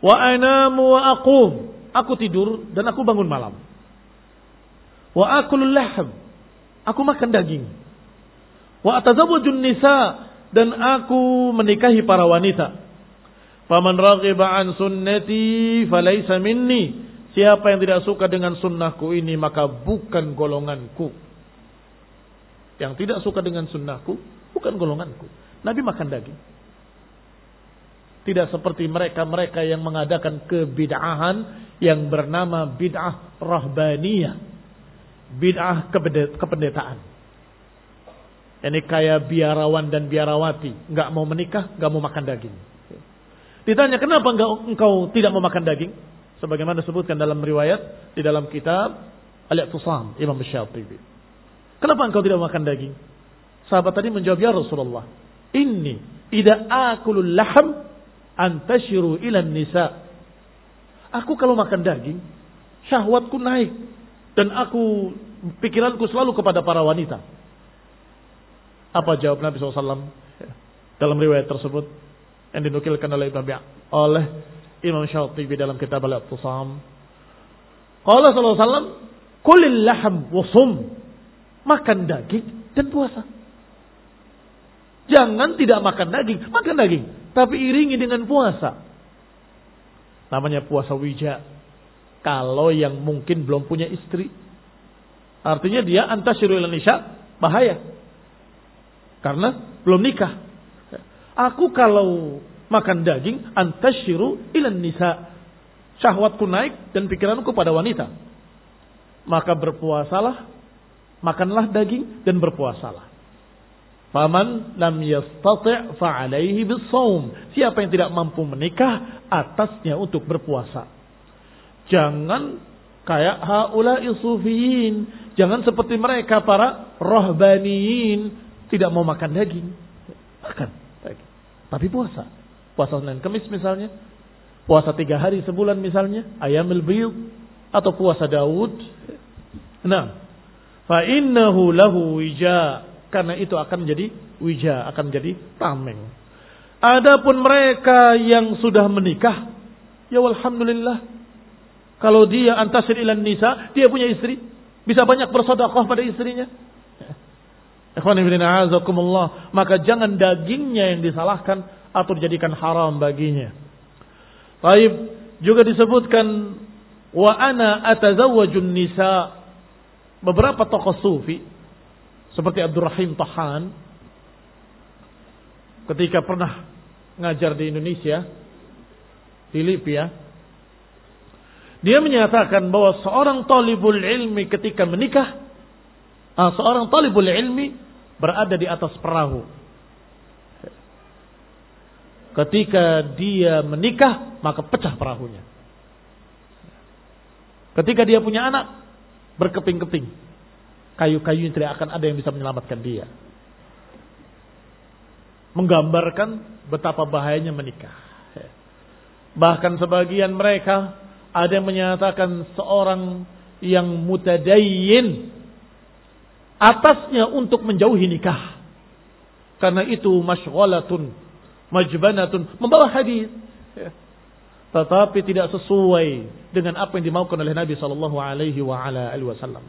Wa anamu wa aqum. Aku tidur dan aku bangun malam. Wa akulul lahm. Aku makan daging. Wa atazawwajun nisa dan aku menikahi para wanita. Faman raghiba an sunnati falaysa minni. Siapa yang tidak suka dengan sunnahku ini maka bukan golonganku. Yang tidak suka dengan sunnahku bukan golonganku. Nabi makan daging. Tidak seperti mereka-mereka yang mengadakan kebid'ahan yang bernama bid'ah rahbaniyah. Bid'ah kependetaan. Ini kayak biarawan dan biarawati. Nggak mau menikah, nggak mau makan daging. Ditanya, kenapa enggak, engkau tidak mau makan daging? Sebagaimana disebutkan dalam riwayat, di dalam kitab Al-Iqtisam, Imam Syatibi. Kenapa engkau tidak makan daging? Sahabat tadi menjawab, Ya Rasulullah, Inni ida akulul laham antashiru ilan nisa. Aku kalau makan daging, syahwatku naik dan aku pikiranku selalu kepada para wanita. Apa jawab Nabi SAW dalam riwayat tersebut yang dinukilkan oleh Imam oleh Imam Syatibi dalam kitab Al-Iqtisam. Qala wasallam, "Kulil laham wasum." Makan daging dan puasa. Jangan tidak makan daging, makan daging. Tapi iringi dengan puasa. Namanya puasa wija. Kalau yang mungkin belum punya istri. Artinya dia antasyiru nisya, bahaya. Karena belum nikah. Aku kalau makan daging, antasyiru ilan nisa. Syahwatku naik dan pikiranku pada wanita. Maka berpuasalah, makanlah daging dan berpuasalah. Faman lam yastati' fa'alaihi bisawm. Siapa yang tidak mampu menikah, atasnya untuk berpuasa. Jangan kayak haula sufiyin. Jangan seperti mereka para rohbaniyin. Tidak mau makan daging. Makan. Tapi puasa. Puasa Senin Kemis misalnya. Puasa tiga hari sebulan misalnya. Ayamil biyud. Atau puasa Daud. Nah. Fa innahu lahu wija' Karena itu akan menjadi wija, akan menjadi tameng. Adapun mereka yang sudah menikah, ya alhamdulillah. Kalau dia antasir ilan nisa, dia punya istri, bisa banyak bersedekah pada istrinya. Maka jangan dagingnya yang disalahkan atau dijadikan haram baginya. Baik, juga disebutkan wa ana atazawwajun nisa. Beberapa tokoh sufi seperti Abdurrahim Tahan. Ketika pernah ngajar di Indonesia di Libya dia menyatakan bahwa seorang talibul ilmi ketika menikah uh, seorang talibul ilmi berada di atas perahu. Ketika dia menikah maka pecah perahunya. Ketika dia punya anak berkeping-keping kayu-kayu yang tidak akan ada yang bisa menyelamatkan dia. Menggambarkan betapa bahayanya menikah. Bahkan sebagian mereka ada yang menyatakan seorang yang mutadayyin atasnya untuk menjauhi nikah. Karena itu masyghalatun, majbanatun, membawa hadis. Tetapi tidak sesuai dengan apa yang dimaukan oleh Nabi sallallahu alaihi wasallam.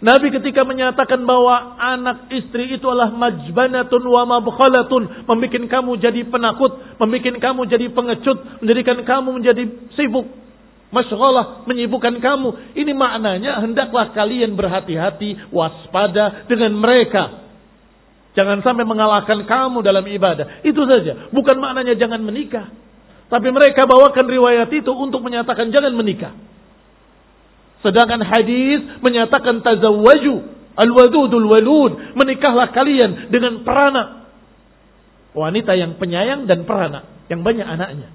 Nabi ketika menyatakan bahwa anak istri itu adalah majbanatun wa mabkhalatun, membuat kamu jadi penakut, membuat kamu jadi pengecut, menjadikan kamu menjadi sibuk, masyghhalah, menyibukkan kamu. Ini maknanya hendaklah kalian berhati-hati, waspada dengan mereka. Jangan sampai mengalahkan kamu dalam ibadah. Itu saja. Bukan maknanya jangan menikah. Tapi mereka bawakan riwayat itu untuk menyatakan jangan menikah. Sedangkan hadis menyatakan tazawwaju al-wadudul walud, menikahlah kalian dengan peranak. Wanita yang penyayang dan peranak, yang banyak anaknya.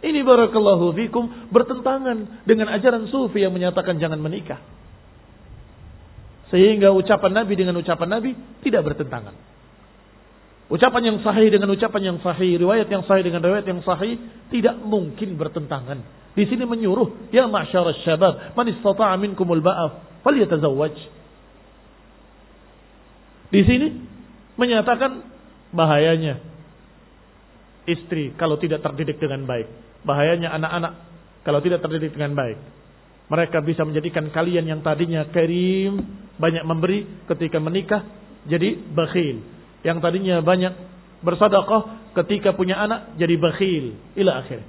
Ini barakallahu fikum bertentangan dengan ajaran sufi yang menyatakan jangan menikah. Sehingga ucapan Nabi dengan ucapan Nabi tidak bertentangan. Ucapan yang sahih dengan ucapan yang sahih, riwayat yang sahih dengan riwayat yang sahih tidak mungkin bertentangan. Di sini menyuruh, ya ma'syar syabab, man istata'a minkumul ba'af, falyatazawwaj. Di sini menyatakan bahayanya istri kalau tidak terdidik dengan baik. Bahayanya anak-anak kalau tidak terdidik dengan baik. Mereka bisa menjadikan kalian yang tadinya karim, banyak memberi ketika menikah, jadi bakhil. Yang tadinya banyak bersadaqah ketika punya anak, jadi bakhil. Ila akhir.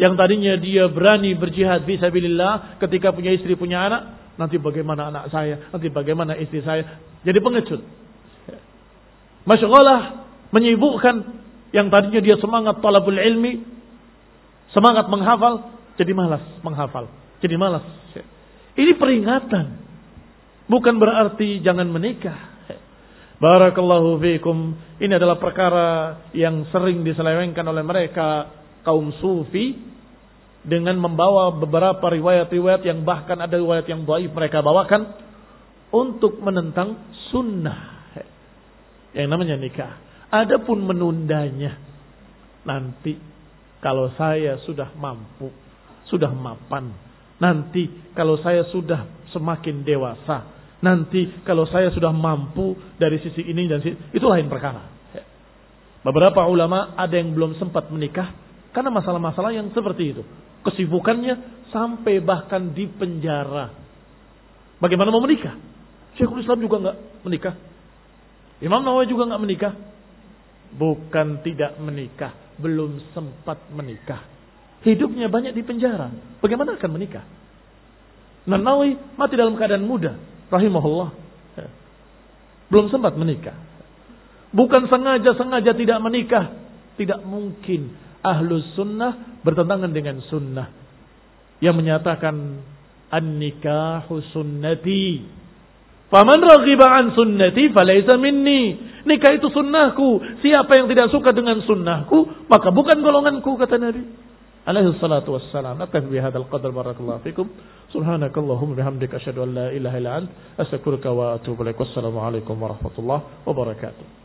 Yang tadinya dia berani berjihad visabilillah ketika punya istri punya anak, nanti bagaimana anak saya, nanti bagaimana istri saya, jadi pengecut. Masya Allah menyibukkan yang tadinya dia semangat talabul ilmi, semangat menghafal, jadi malas menghafal, jadi malas. Ini peringatan, bukan berarti jangan menikah. Barakallahu fiikum. Ini adalah perkara yang sering diselewengkan oleh mereka kaum sufi dengan membawa beberapa riwayat-riwayat yang bahkan ada riwayat yang baik mereka bawakan untuk menentang sunnah yang namanya nikah. Adapun menundanya nanti kalau saya sudah mampu, sudah mapan, nanti kalau saya sudah semakin dewasa, nanti kalau saya sudah mampu dari sisi ini dan sisi itu lain perkara. Beberapa ulama ada yang belum sempat menikah karena masalah-masalah yang seperti itu. Kesibukannya sampai bahkan di penjara. Bagaimana mau menikah? Syekhul Islam juga nggak menikah. Imam Nawawi juga nggak menikah. Bukan tidak menikah, belum sempat menikah. Hidupnya banyak di penjara. Bagaimana akan menikah? Nawawi mati dalam keadaan muda, rahimahullah. Belum sempat menikah. Bukan sengaja-sengaja tidak menikah. Tidak mungkin ahlus sunnah bertentangan dengan sunnah. Yang menyatakan an-nikahu sunnati. Faman raghiba an sunnati falaysa minni. Nikah itu sunnahku. Siapa yang tidak suka dengan sunnahku, maka bukan golonganku kata Nabi. Alaihi salatu wassalam. Naktafi bihadzal qadar barakallahu fikum. Subhanakallahumma bihamdika asyhadu an la ilaha illa ant astaghfiruka wa atubu ilaik. Wassalamu alaikum warahmatullahi wabarakatuh.